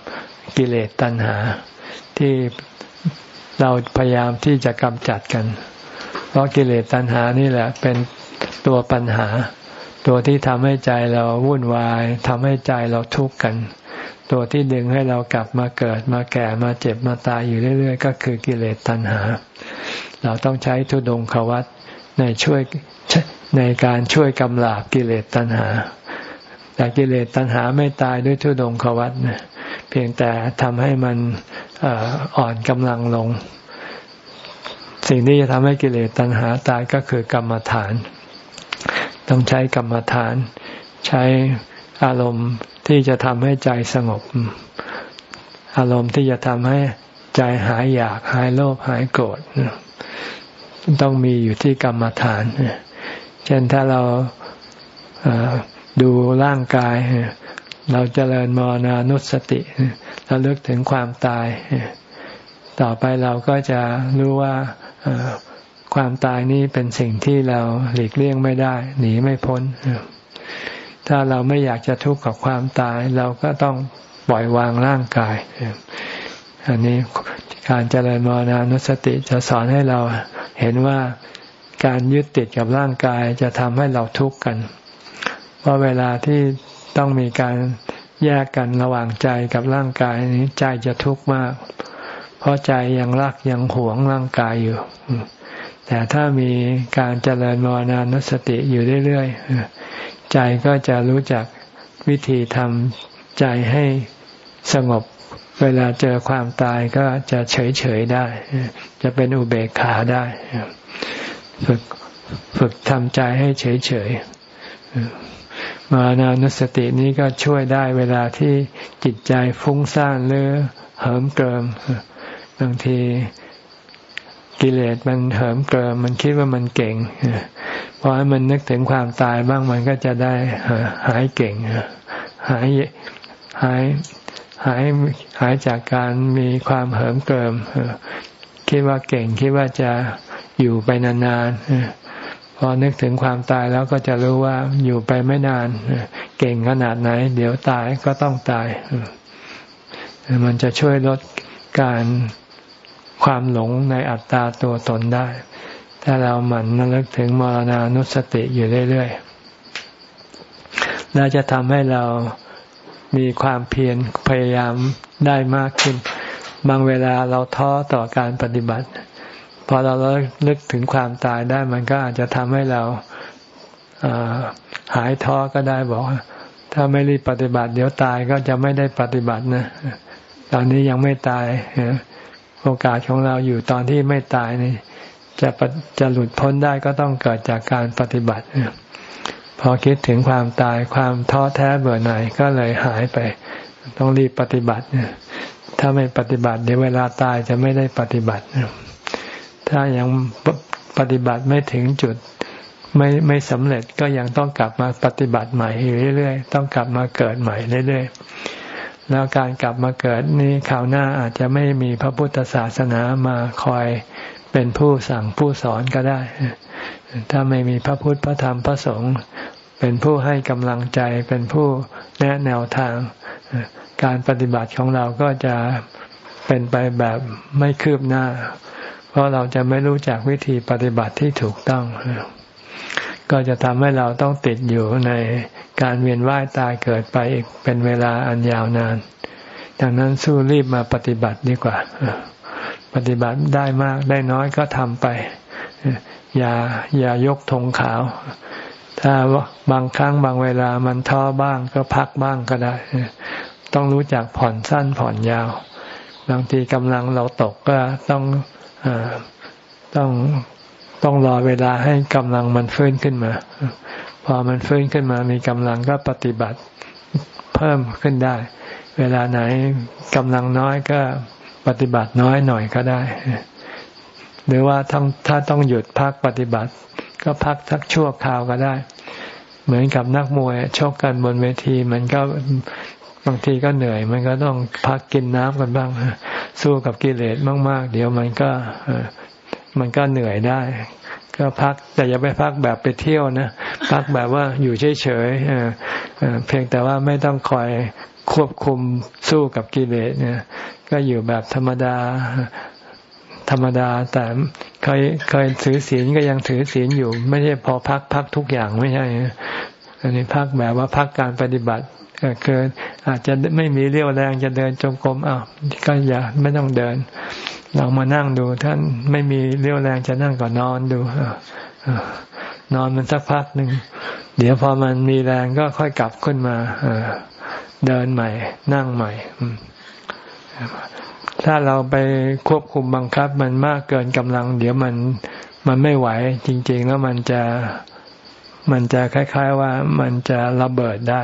กิเลสตัณหา ที่เราพยายามที่จะกำจัดกัน เพราะกิเลสตัณหานี่แหละเป็นตัวปัญหา ตัวที่ทำให้ใจเราวุ่นวายทำให้ใจเราทุกข์กัน ตัวที่ดึงให้เรากลับมาเกิดมาแก่มาเจ็บมาตายอยู่เรื่อย ๆ ก็คือกิเลสตัณหา เราต้องใช้ทุดงควัตในช่วยในการช่วยกำลาบกิเลสตัณหา แต่กิเลสตัณหาไม่ตายด้วยทุดงควัตนะเพียงแต่ทำให้มันอ่อนกำลังลง สิ่งที่จะทำให้กิเลสตัณหาตายก็คือกรรมฐาน ต้องใช้กรรมฐาน ใช้อารมณ์ ที่จะทำให้ใจสงบ อารมณ์ที่จะทำให้ใจหายอยากหายโลภหายโกรธต้องมีอยู่ที่กรรมฐาน เช่นถ้าเราดูร่างกาย เราจเจริญมรณานุสติเราเลิกถึงความตาย ต่อไปเราก็จะรู้ว่าความตายนี้เป็นสิ่งที่เราหลีกเลี่ยงไม่ได้ หนีไม่พ้น ถ้าเราไม่อยากจะทุกข์กับความตาย เราก็ต้องปล่อยวางร่างกาย อันนี้การเจริญมรณานุสติจะสอนให้เราเห็นว่าการยึดติดกับร่างกายจะทำให้เราทุกข์กัน เพราะเวลาที่ต้องมีการแยกกันระหว่างใจกับร่างกายนี้ใจจะทุกข์มาก เพราะใจยังรักยังหวงร่างกายอยู่ แต่ถ้ามีการเจริญมรณานุสติอยู่เรื่อย ใจก็จะรู้จักวิธีทำใจให้สงบ เวลาเจอความตายก็จะเฉยเฉยได้ จะเป็นอุเบกขาได้ ฝึกฝึกทำใจให้เฉยเฉยมานานุสตินี้ก็ช่วยได้เวลาที่จิตใจฟุ้งซ่านหรือเหิมเกิมบางที กิเลสมันเหิมเกิมมันคิดว่ามันเก่งพอให้มันนึกถึงความตายบ้างมันก็จะได้หายเก่งหายหายหายหายจากการมีความเหิมเกิมคิดว่าเก่งคิดว่าจะอยู่ไปนานๆพอนึกถึงความตายแล้วก็จะรู้ว่าอยู่ไปไม่นานเก่งขนาดไหน เดี๋ยวตายก็ต้องตายมันจะช่วยลดการ ความหลงในอัตตาตัวตนได้ ถ้าเราหมั่นระลึกถึงมรณานุสติอยู่เรื่อยๆน่าจะทำให้เรามีความเพียรพยายามได้มากขึ้น บางเวลาเราท้อต่อการปฏิบัติพอเราเลึกถึงความตายได้มันก็อาจจะทำให้เราหายท้อก็ได้บอกถ้าไม่รีบปฏิบัติ เดี๋ยวตายก็จะไม่ได้ปฏิบัตินะ ตอนนี้ยังไม่ตาย โอกาสของเราอยู่ตอนที่ไม่ตายนี่จะจะหลุดพ้นได้ก็ต้องเกิดจากการปฏิบัติพอคิดถึงความตายความท้อแท้เบื่อหน่ายก็เลยหายไป ต้องรีบปฏิบัติเนี่ยถ้าไม่ปฏิบัติเดี๋ยวเวลาตายจะไม่ได้ปฏิบัติถ้ายังปฏิบัติไม่ถึงจุดไม่ไม่สำเร็จก็ยังต้องกลับมาปฏิบัติใหม่อยู่เรื่อยๆ ต้องกลับมาเกิดใหม่เรื่อยๆ แล้วการกลับมาเกิดนี้ข่าวหน้าอาจจะไม่มีพระพุทธศาสนามาคอยเป็นผู้สั่งผู้สอนก็ได้ ถ้าไม่มีพระพุทธพระธรรมพระสงฆ์เป็นผู้ให้กำลังใจเป็นผู้แนะแนวทาง การปฏิบัติของเราก็จะเป็นไปแบบไม่คืบหน้า เพราะเราจะไม่รู้จักวิธีปฏิบัติที่ถูกต้อง ก็จะทำให้เราต้องติดอยู่ในการเวียนว่ายตายเกิดไปอีกเป็นเวลาอันยาวนาน ดังนั้นสู้รีบมาปฏิบัติดีกว่า ปฏิบัติได้มากได้น้อยก็ทำไป อย่าอย่ายกธงขาว ถ้าบางครั้งบางเวลามันท้อบ้างก็พักบ้างก็ได้ ต้องรู้จักผ่อนสั้นผ่อนยาว บางทีกำลังเราตกก็ต้องอต้อง ต้องรอเวลาให้กำลังมันฟื้นขึ้นมา พอมันฟื้นขึ้นมา มีกำลังก็ปฏิบัติเพิ่มขึ้นได้ เวลาไหนกำลังน้อยก็ปฏิบัติน้อยหน่อยก็ได้ หรือว่าถ้าถ้าต้องหยุดพักปฏิบัติ ก็พักทักชั่วคราวก็ได้ เหมือนกับนักมวยชกกันบนเวทีมันก็บางทีก็เหนื่อย มันก็ต้องพักกินน้ำกันบ้างสู้กับกิเลสมาก ๆ เดี๋ยวมันก็ มันก็เหนื่อยได้ ก็พักแต่อย่าไปพักแบบไปเที่ยวนะพักแบบว่าอยู่เฉยๆเพียงแต่ว่าไม่ต้องคอยควบคุมสู้กับกิเลสเนี่ย ก็อยู่แบบธรรมดาธรรมดา แต่เคยเคยถือศีลก็ยังถือศีลอยู่ ไม่ใช่พอพักพักทุกอย่างไม่ใช่ อันนี้พักแบบว่าพักการปฏิบัติเกินอาจจะไม่มีเรี่ยวแรงจะเดินจงกรมอ้าวก็อย่าไม่ต้องเดินลองมานั่งดู ท่านไม่มีเรี่ยวแรงจะนั่งก็นอนดูนอนมันสักพักหนึ่งเดี๋ยวพอมันมีแรงก็ค่อยกลับขึ้นมาเดินใหม่ นั่งใหม่ถ้าเราไปควบคุมบังคับมันมากเกินกำลัง เดี๋ยวมันมันไม่ไหวจริง ๆ แล้วมันจะ มันจะคล้าย ๆ ว่ามันจะระเบิดได้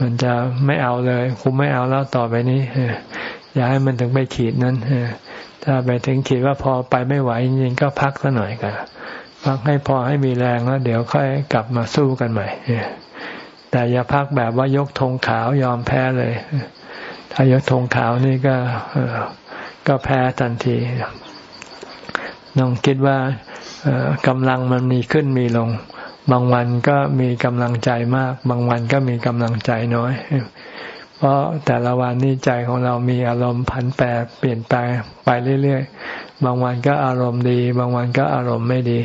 มันจะไม่เอาเลยคุมไม่เอาแล้วต่อไปนี้อย่าให้มันถึงไปขีดนั้นถ้าไปถึงขีดว่าพอไปไม่ไหวจริงๆก็พักสักหน่อยก็พักให้พอให้มีแรงแล้วเดี๋ยวค่อยกลับมาสู้กันใหม่แต่อย่าพักแบบว่ายกธงขาวยอมแพ้เลย ถ้ายกธงขาวนี่ก็ก็แพ้ทันทีน้องคิดว่ากำลังมันมีขึ้นมีลง บางวันก็มีกำลังใจมาก บางวันก็มีกำลังใจน้อย เพราะแต่ละวันนี้ใจของเรามีอารมณ์ผันแปรเปลี่ยนแปลงไปเรื่อยๆ บางวันก็อารมณ์ดี บางวันก็อารมณ์ไม่ดี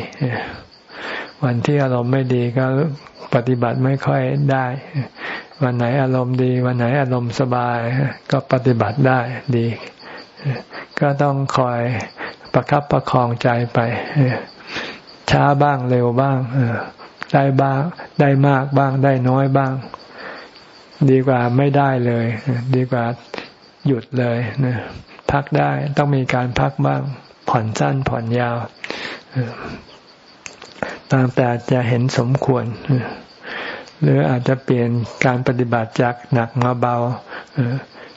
วันที่อารมณ์ไม่ดีก็ปฏิบัติไม่ค่อยได้ วันไหนอารมณ์ดี วันไหนอารมณ์สบาย ก็ปฏิบัติได้ดี ก็ต้องคอยประครับประคองใจไปช้าบ้างเร็วบ้าง ได้บ้าง ได้มากบ้าง ได้น้อยบ้าง ดีกว่าไม่ได้เลย ดีกว่าหยุดเลยนะพักได้ต้องมีการพักบ้าง ผ่อนสั้นผ่อนยาวตามแต่จะเห็นสมควร หรืออาจจะเปลี่ยนการปฏิบัติจากหนักมาเบา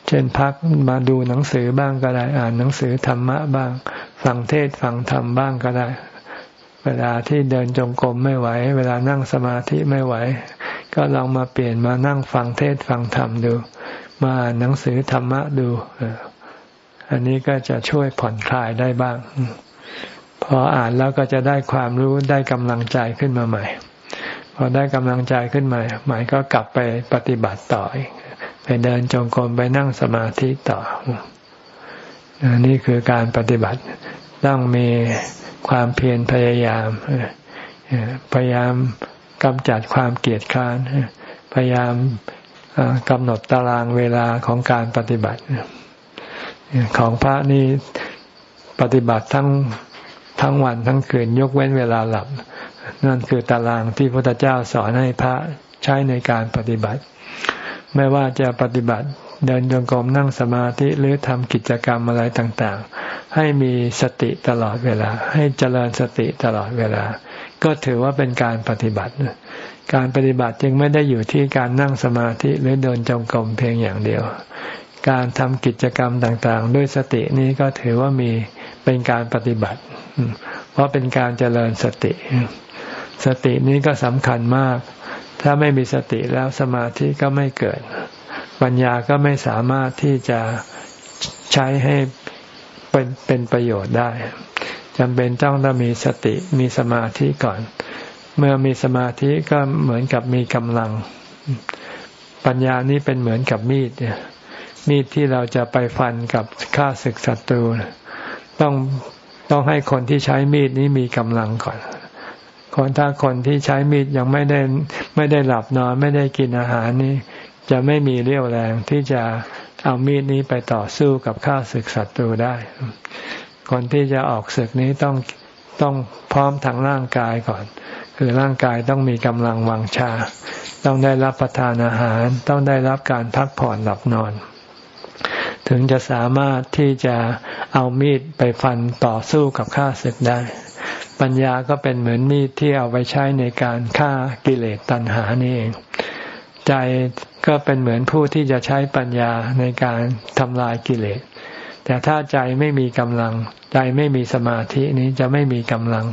เช่นพักมาดูหนังสือบ้างก็ได้ อ่านหนังสือธรรมะบ้าง ฟังเทศฟังธรรมบ้างก็ได้ เวลาที่เดินจงกรมไม่ไหว เวลานั่งสมาธิไม่ไหว ก็ลองมาเปลี่ยนมานั่งฟังเทศฟังธรรมดู มาอ่านหนังสือธรรมะดู อันนี้ก็จะช่วยผ่อนคลายได้บ้าง พออ่านแล้วก็จะได้ความรู้ได้กำลังใจขึ้นมาใหม่ พอได้กำลังใจขึ้นมาใหม่ก็กลับไปปฏิบัติต่อไปเดินจงกรมไปนั่งสมาธิต่อนี่คือการปฏิบัติต้องมี ความเพียรพยายามพยายามกำจัดความเกลียดค้านพยายามกำหนดตารางเวลาของการปฏิบัติของพระนี่ปฏิบัติทั้งทั้งวันทั้งคืนยกเว้นเวลาหลับ นั่นคือตารางที่พระพุทธเจ้าสอนให้พระใช้ในการปฏิบัติ ไม่ว่าจะปฏิบัติเดินจงกรมนั่งสมาธิหรือทำกิจกรรมอะไรต่างๆ ให้มีสติตลอดเวลา ให้เจริญสติตลอดเวลา ก็ถือว่าเป็นการปฏิบัติ การปฏิบัติจึงไม่ได้อยู่ที่การนั่งสมาธิหรือเดินจงกรมเพียงอย่างเดียว การทำกิจกรรมต่างๆ ด้วยสตินี้ก็ถือว่ามีเป็นการปฏิบัติ เพราะเป็นการเจริญสติ สตินี้ก็สำคัญมาก ถ้าไม่มีสติแล้วสมาธิก็ไม่เกิด ปัญญาก็ไม่สามารถที่จะใช้ให้ เป็นเป็นประโยชน์ได้จำเป็นต้องต้องมีสติมีสมาธิก่อน เมื่อมีสมาธิก็เหมือนกับมีกำลัง ปัญญานี้เป็นเหมือนกับมีดมีดที่เราจะไปฟันกับฆ่าศึกศัตรูต้องต้องให้คนที่ใช้มีดนี้มีกำลังก่อน คนถ้าคนที่ใช้มีดยังไม่ได้ไม่ได้หลับนอนไม่ได้กินอาหารนี่จะไม่มีเรี่ยวแรงที่จะ เอามีดนี้ไปต่อสู้กับข้าศึกศัตรูได้ คนที่จะออกศึกนี้ต้องต้องพร้อมทางร่างกายก่อน คือร่างกายต้องมีกำลังวังชา ต้องได้รับประทานอาหาร ต้องได้รับการพักผ่อนหลับนอน ถึงจะสามารถที่จะเอามีดไปฟันต่อสู้กับข้าศึกได้ ปัญญาก็เป็นเหมือนมีดที่เอาไปใช้ในการฆ่ากิเลสตัณหานี่เอง ใจ ก็เป็นเหมือนผู้ที่จะใช้ปัญญาในการทำลายกิเลส แต่ถ้าใจไม่มีกำลัง ใจไม่มีสมาธินี้จะไม่มีกำลัง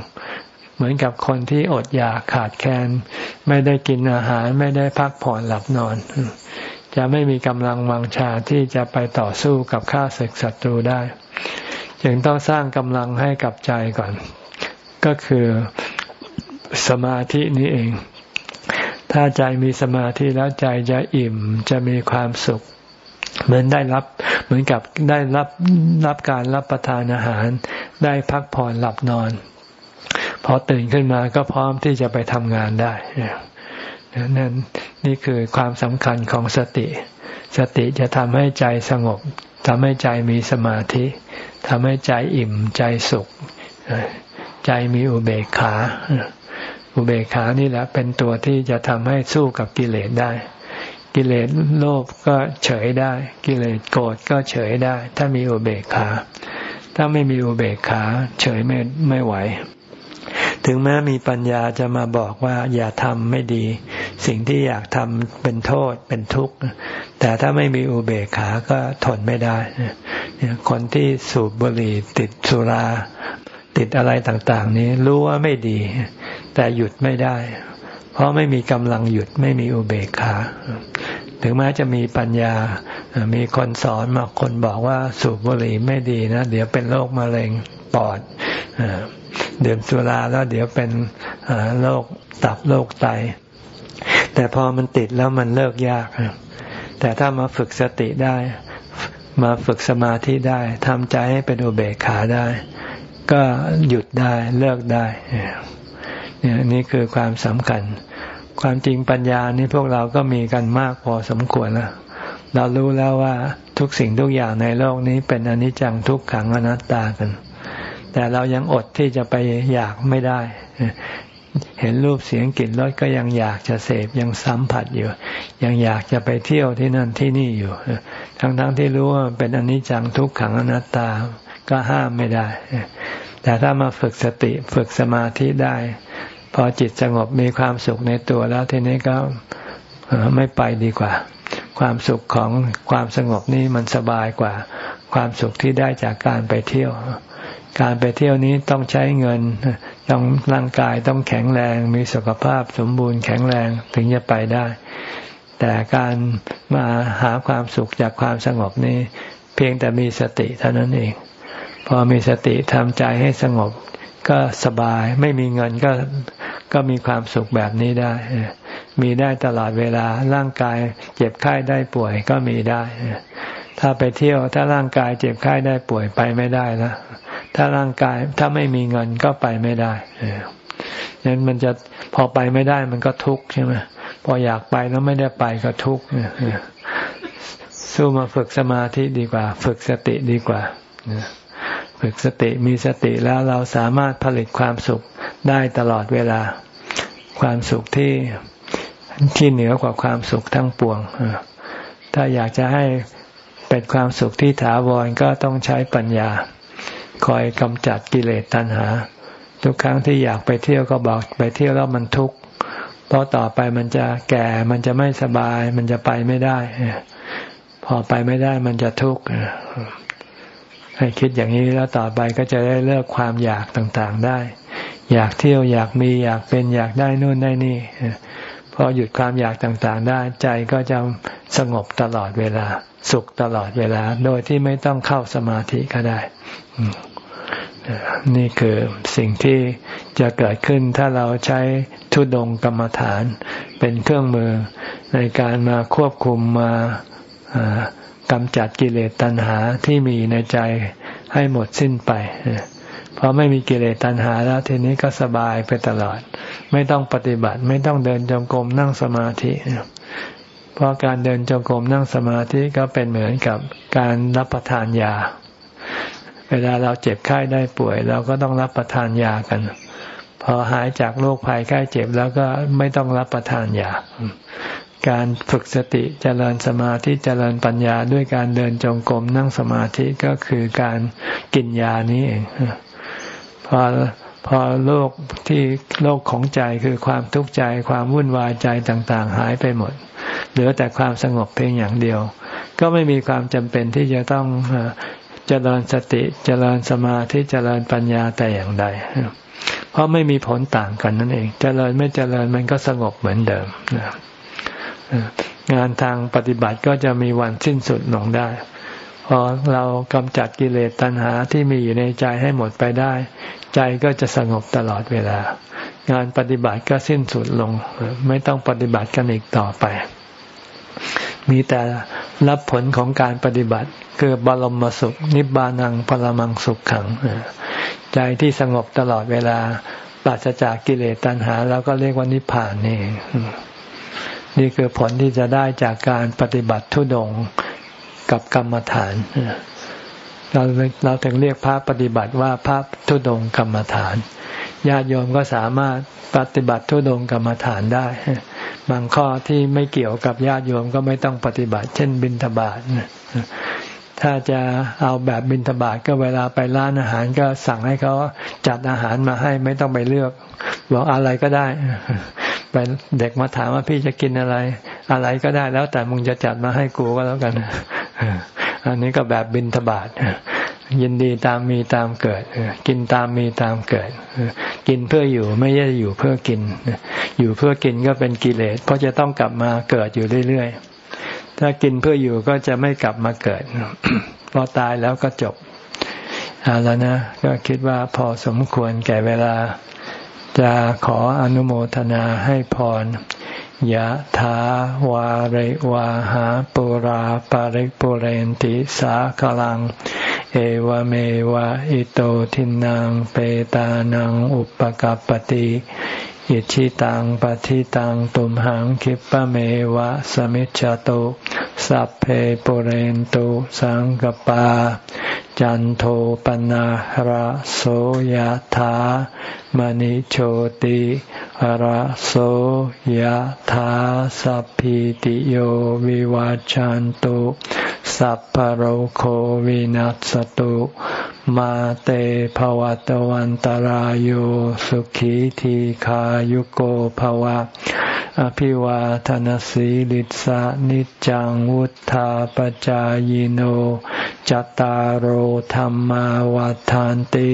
เหมือนกับคนที่อดอยากขาดแคลนไม่ได้กินอาหารไม่ได้พักผ่อนหลับนอน จะไม่มีกำลังวังชาที่จะไปต่อสู้กับข้าศึกศัตรูได้ จึงต้องสร้างกำลังให้กับใจก่อน ก็คือสมาธินี้เอง ถ้าใจมีสมาธิแล้วใจจะอิ่มจะมีความสุข เหมือนได้รับ เหมือนกับได้รับรับการรับประทานอาหาร ได้พักผ่อนหลับนอน พอตื่นขึ้นมาก็พร้อมที่จะไปทำงานได้นั่นนี่คือความสำคัญของสติ สติจะทำให้ใจสงบทำให้ใจมีสมาธิทำให้ใจอิ่มใจสุข ใจมีอุเบกขา อุเบกขานี่แหละเป็นตัวที่จะทำให้สู้กับกิเลสได้ กิเลสโลภก็เฉยได้ กิเลสโกรธก็เฉยได้ ถ้ามีอุเบกขา ถ้าไม่มีอุเบกขา เฉยไม่ไม่ไหว ถึงแม้มีปัญญาจะมาบอกว่าอย่าทำไม่ดี สิ่งที่อยากทำเป็นโทษเป็นทุกข์ แต่ถ้าไม่มีอุเบกขาก็ทนไม่ได้ คนที่สูบบุหรี่ติดสุราติดอะไรต่าง ๆ นี้รู้ว่าไม่ดี แต่หยุดไม่ได้ เพราะไม่มีกำลังหยุดไม่มีอุเบกขาถึงแม้จะมีปัญญา มีคนสอนมาคนบอกว่าสูบบุหรี่ไม่ดีนะ เดี๋ยวเป็นโรคมะเร็งปอดดื่มสุราแล้วเดี๋ยวเป็นโรคตับโรคไต แต่พอมันติดแล้วมันเลิกยาก แต่ถ้ามาฝึกสติได้ มาฝึกสมาธิได้ทำใจให้เป็นอุเบกขาได้ ก็หยุดได้เลิกได้ เนี่ยนี่คือความสำคัญ ความจริงปัญญานี่พวกเราก็มีกันมากพอสมควรแล้วเรารู้แล้วว่าทุกสิ่งทุกอย่างในโลกนี้เป็นอนิจจังทุกขังอนัตตากัน แต่เรายังอดที่จะไปอยากไม่ได้ เห็นรูปเสียงกลิ่นรสก็ยังอยากจะเสพยังสัมผัสอยู่ ยังอยากจะไปเที่ยวที่นั่นที่นี่อยู่ ทั้งๆทที่รู้ว่าเป็นอนิจจังทุกขังอนัตตาก็ห้ามไม่ได้ แต่ถ้ามาฝึกสติฝึกสมาธิได้ พอจิตสงบมีความสุขในตัวแล้วทีนี้ก็ไม่ไปดีกว่า ความสุขของความสงบนี้มันสบายกว่า ความสุขที่ได้จากการไปเที่ยว การไปเที่ยวนี้ต้องใช้เงิน ต้องร่างกายต้องแข็งแรง มีสุขภาพสมบูรณ์แข็งแรงถึงจะไปได้ แต่การมาหาความสุขจากความสงบนี้ เพียงแต่มีสติเท่านั้นเอง พอมีสติทำใจให้สงบ ก็สบาย ไม่มีเงินก็ก็มีความสุขแบบนี้ได้ มีได้ตลอดเวลาร่างกายเจ็บไข้ได้ป่วยก็มีได้ ถ้าไปเที่ยวถ้าร่างกายเจ็บไข้ได้ป่วยไปไม่ได้แล้วถ้าร่างกายถ้าไม่มีเงินก็ไปไม่ได้นั้นมันจะพอไปไม่ได้มันก็ทุกข์ใช่ไหมพออยากไปแล้วไม่ได้ไปก็ทุกข์สู้มาฝึกสมาธิดีกว่า ฝึกสติดีกว่า ฝึกสติมีสติแล้วเราสามารถผลิตความสุขได้ตลอดเวลา ความสุขที่ที่เหนือกว่าความสุขทั้งปวง ถ้าอยากจะให้เป็นความสุขที่ถาวรก็ต้องใช้ปัญญา คอยกำจัดกิเลสตัณหา ทุกครั้งที่อยากไปเที่ยวก็บอกไปเที่ยวแล้วมันทุกข์เพราะต่อไปมันจะแก่ มันจะไม่สบาย มันจะไปไม่ได้ พอไปไม่ได้มันจะทุกข์ ให้คิดอย่างนี้แล้วต่อไปก็จะได้เลิกความอยากต่างๆได้ อยากเที่ยวอยากมีอยากเป็นอยากได้นู่นได้นี่พอหยุดความอยากต่างๆ ได้ใจก็จะสงบตลอดเวลา สุขตลอดเวลา โดยที่ไม่ต้องเข้าสมาธิก็ได้ นี่คือสิ่งที่จะเกิดขึ้นถ้าเราใช้ทุดงกรรมฐาน เป็นเครื่องมือในการมาควบคุมมา กำจัดกิเลสตัณหาที่มีในใจให้หมดสิ้นไปพอไม่มีกิเลสตัณหาแล้วทีนี้ก็สบายไปตลอด ไม่ต้องปฏิบัติ ไม่ต้องเดินจงกรมนั่งสมาธิเพราะการเดินจงกรมนั่งสมาธิก็เป็นเหมือนกับการรับประทานยา เวลาเราเจ็บไข้ได้ป่วย เราก็ต้องรับประทานยากัน พอหายจากโรคภัยไข้เจ็บแล้วก็ไม่ต้องรับประทานยา การฝึกสติเจริญสมาธิเจริญปัญญาด้วยการเดินจงกรมนั่งสมาธิก็คือการกินยานี้เองพอพอโลกที่โลกของใจคือความทุกข์ใจความวุ่นวายใจต่าง ๆ หายไปหมด เหลือแต่ความสงบเพียงอย่างเดียว ก็ไม่มีความจำเป็นที่จะต้องเจริญสติเจริญสมาธิเจริญปัญญาแต่อย่างใดเพราะไม่มีผลต่างกันนั่นเอง เจริญไม่เจริญมันก็สงบเหมือนเดิม งานทางปฏิบัติก็จะมีวันสิ้นสุดลงได้ พอเรากำจัดกิเลสตัณหาที่มีอยู่ในใจให้หมดไปได้ ใจก็จะสงบตลอดเวลา งานปฏิบัติก็สิ้นสุดลง ไม่ต้องปฏิบัติกันอีกต่อไป มีแต่รับผลของการปฏิบัติ คือบรมสุข นิบานังปรมังสุขขัง ใจที่สงบตลอดเวลาปราศจากกิเลสตัณหา แล้วก็เรียกว่านิพพานนี่ นี่คือผลที่จะได้จากการปฏิบัติทุดงกับกรรมฐาน เราเราถึงเรียกพระปฏิบัติว่าพระทุดงกรรมฐาน ญาติโยมก็สามารถปฏิบัติทุดงกรรมฐานได้ บางข้อที่ไม่เกี่ยวกับญาติโยมก็ไม่ต้องปฏิบัติ เช่นบิณฑบาต ถ้าจะเอาแบบบิณฑบาตก็เวลาไปร้านอาหารก็สั่งให้เขาจัดอาหารมาให้ไม่ต้องไปเลือก บอกอะไรก็ได้ไปเด็กมาถามว่าพี่จะกินอะไร อะไรก็ได้แล้วแต่มึงจะจัดมาให้กูก็แล้วกัน อันนี้ก็แบบบินทบาทยินดีตามมีตามเกิด กินตามมีตามเกิด กินเพื่ออยู่ไม่ใช่อยู่เพื่อกิน อยู่เพื่อกินก็เป็นกิเลสเพราะจะต้องกลับมาเกิดอยู่เรื่อยๆ ถ้ากินเพื่ออยู่ก็จะไม่กลับมาเกิดพอตายแล้วก็จบเอาแล้วนะ ก็คิดว่าพอสมควรแก่เวลา จะขออนุโมทนาให้พรยะถาวาริวาหาปุราปาริปุเรนติสาคลัง เอวเมวะอิโตทินังเปตานังอุปกัปติอิชิตังปฏิตังตุมหังคิปะเมวะสมิจจตุสัพเพปุเรนตุสังกปา จันโทปนะระโสยธามณิโชติระโสยธาสัพพิติโยวิวาจันตุ สัพพโรโควินัสตุ มาเตภวัตวันตารโยสุขีทีขายุโกภวะ อภิวาทนสีลิสานิจังวุธาปจายโนจตารโหธรรมวาทานติ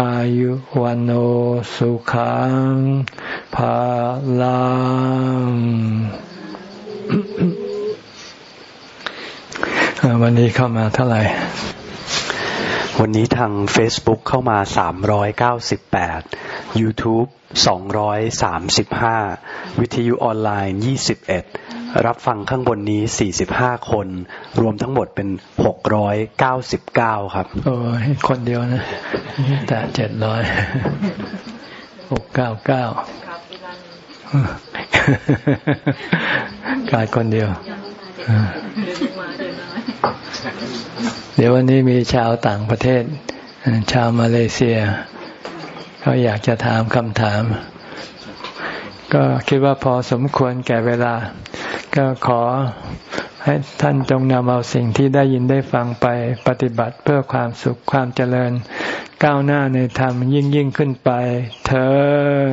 อายุวันโอสุขังภาลัง วันนี้เข้ามาเท่าไหร่ วันนี้ทาง Facebook เข้ามา 398 YouTube 235 วิทยุออนไลน์ 21 รับฟังข้างบนนี้ 45 คน รวมทั้งหมดเป็น 699 ครับ โอ้ยคนเดียวนะ แต่เจ็ดร้อยหกเก้าเก้ากายคนเดียว เดี๋ยววันนี้มีชาวต่างประเทศ ชาวมาเลเซียเขาอยากจะถามคำถาม ก็คิดว่าพอสมควรแก่เวลา ก็ขอให้ท่านจงนำเอาสิ่งที่ได้ยินได้ฟังไปปฏิบัติเพื่อความสุขความเจริญ ก้าวหน้าในธรรมยิ่งยิ่งขึ้นไป เธอ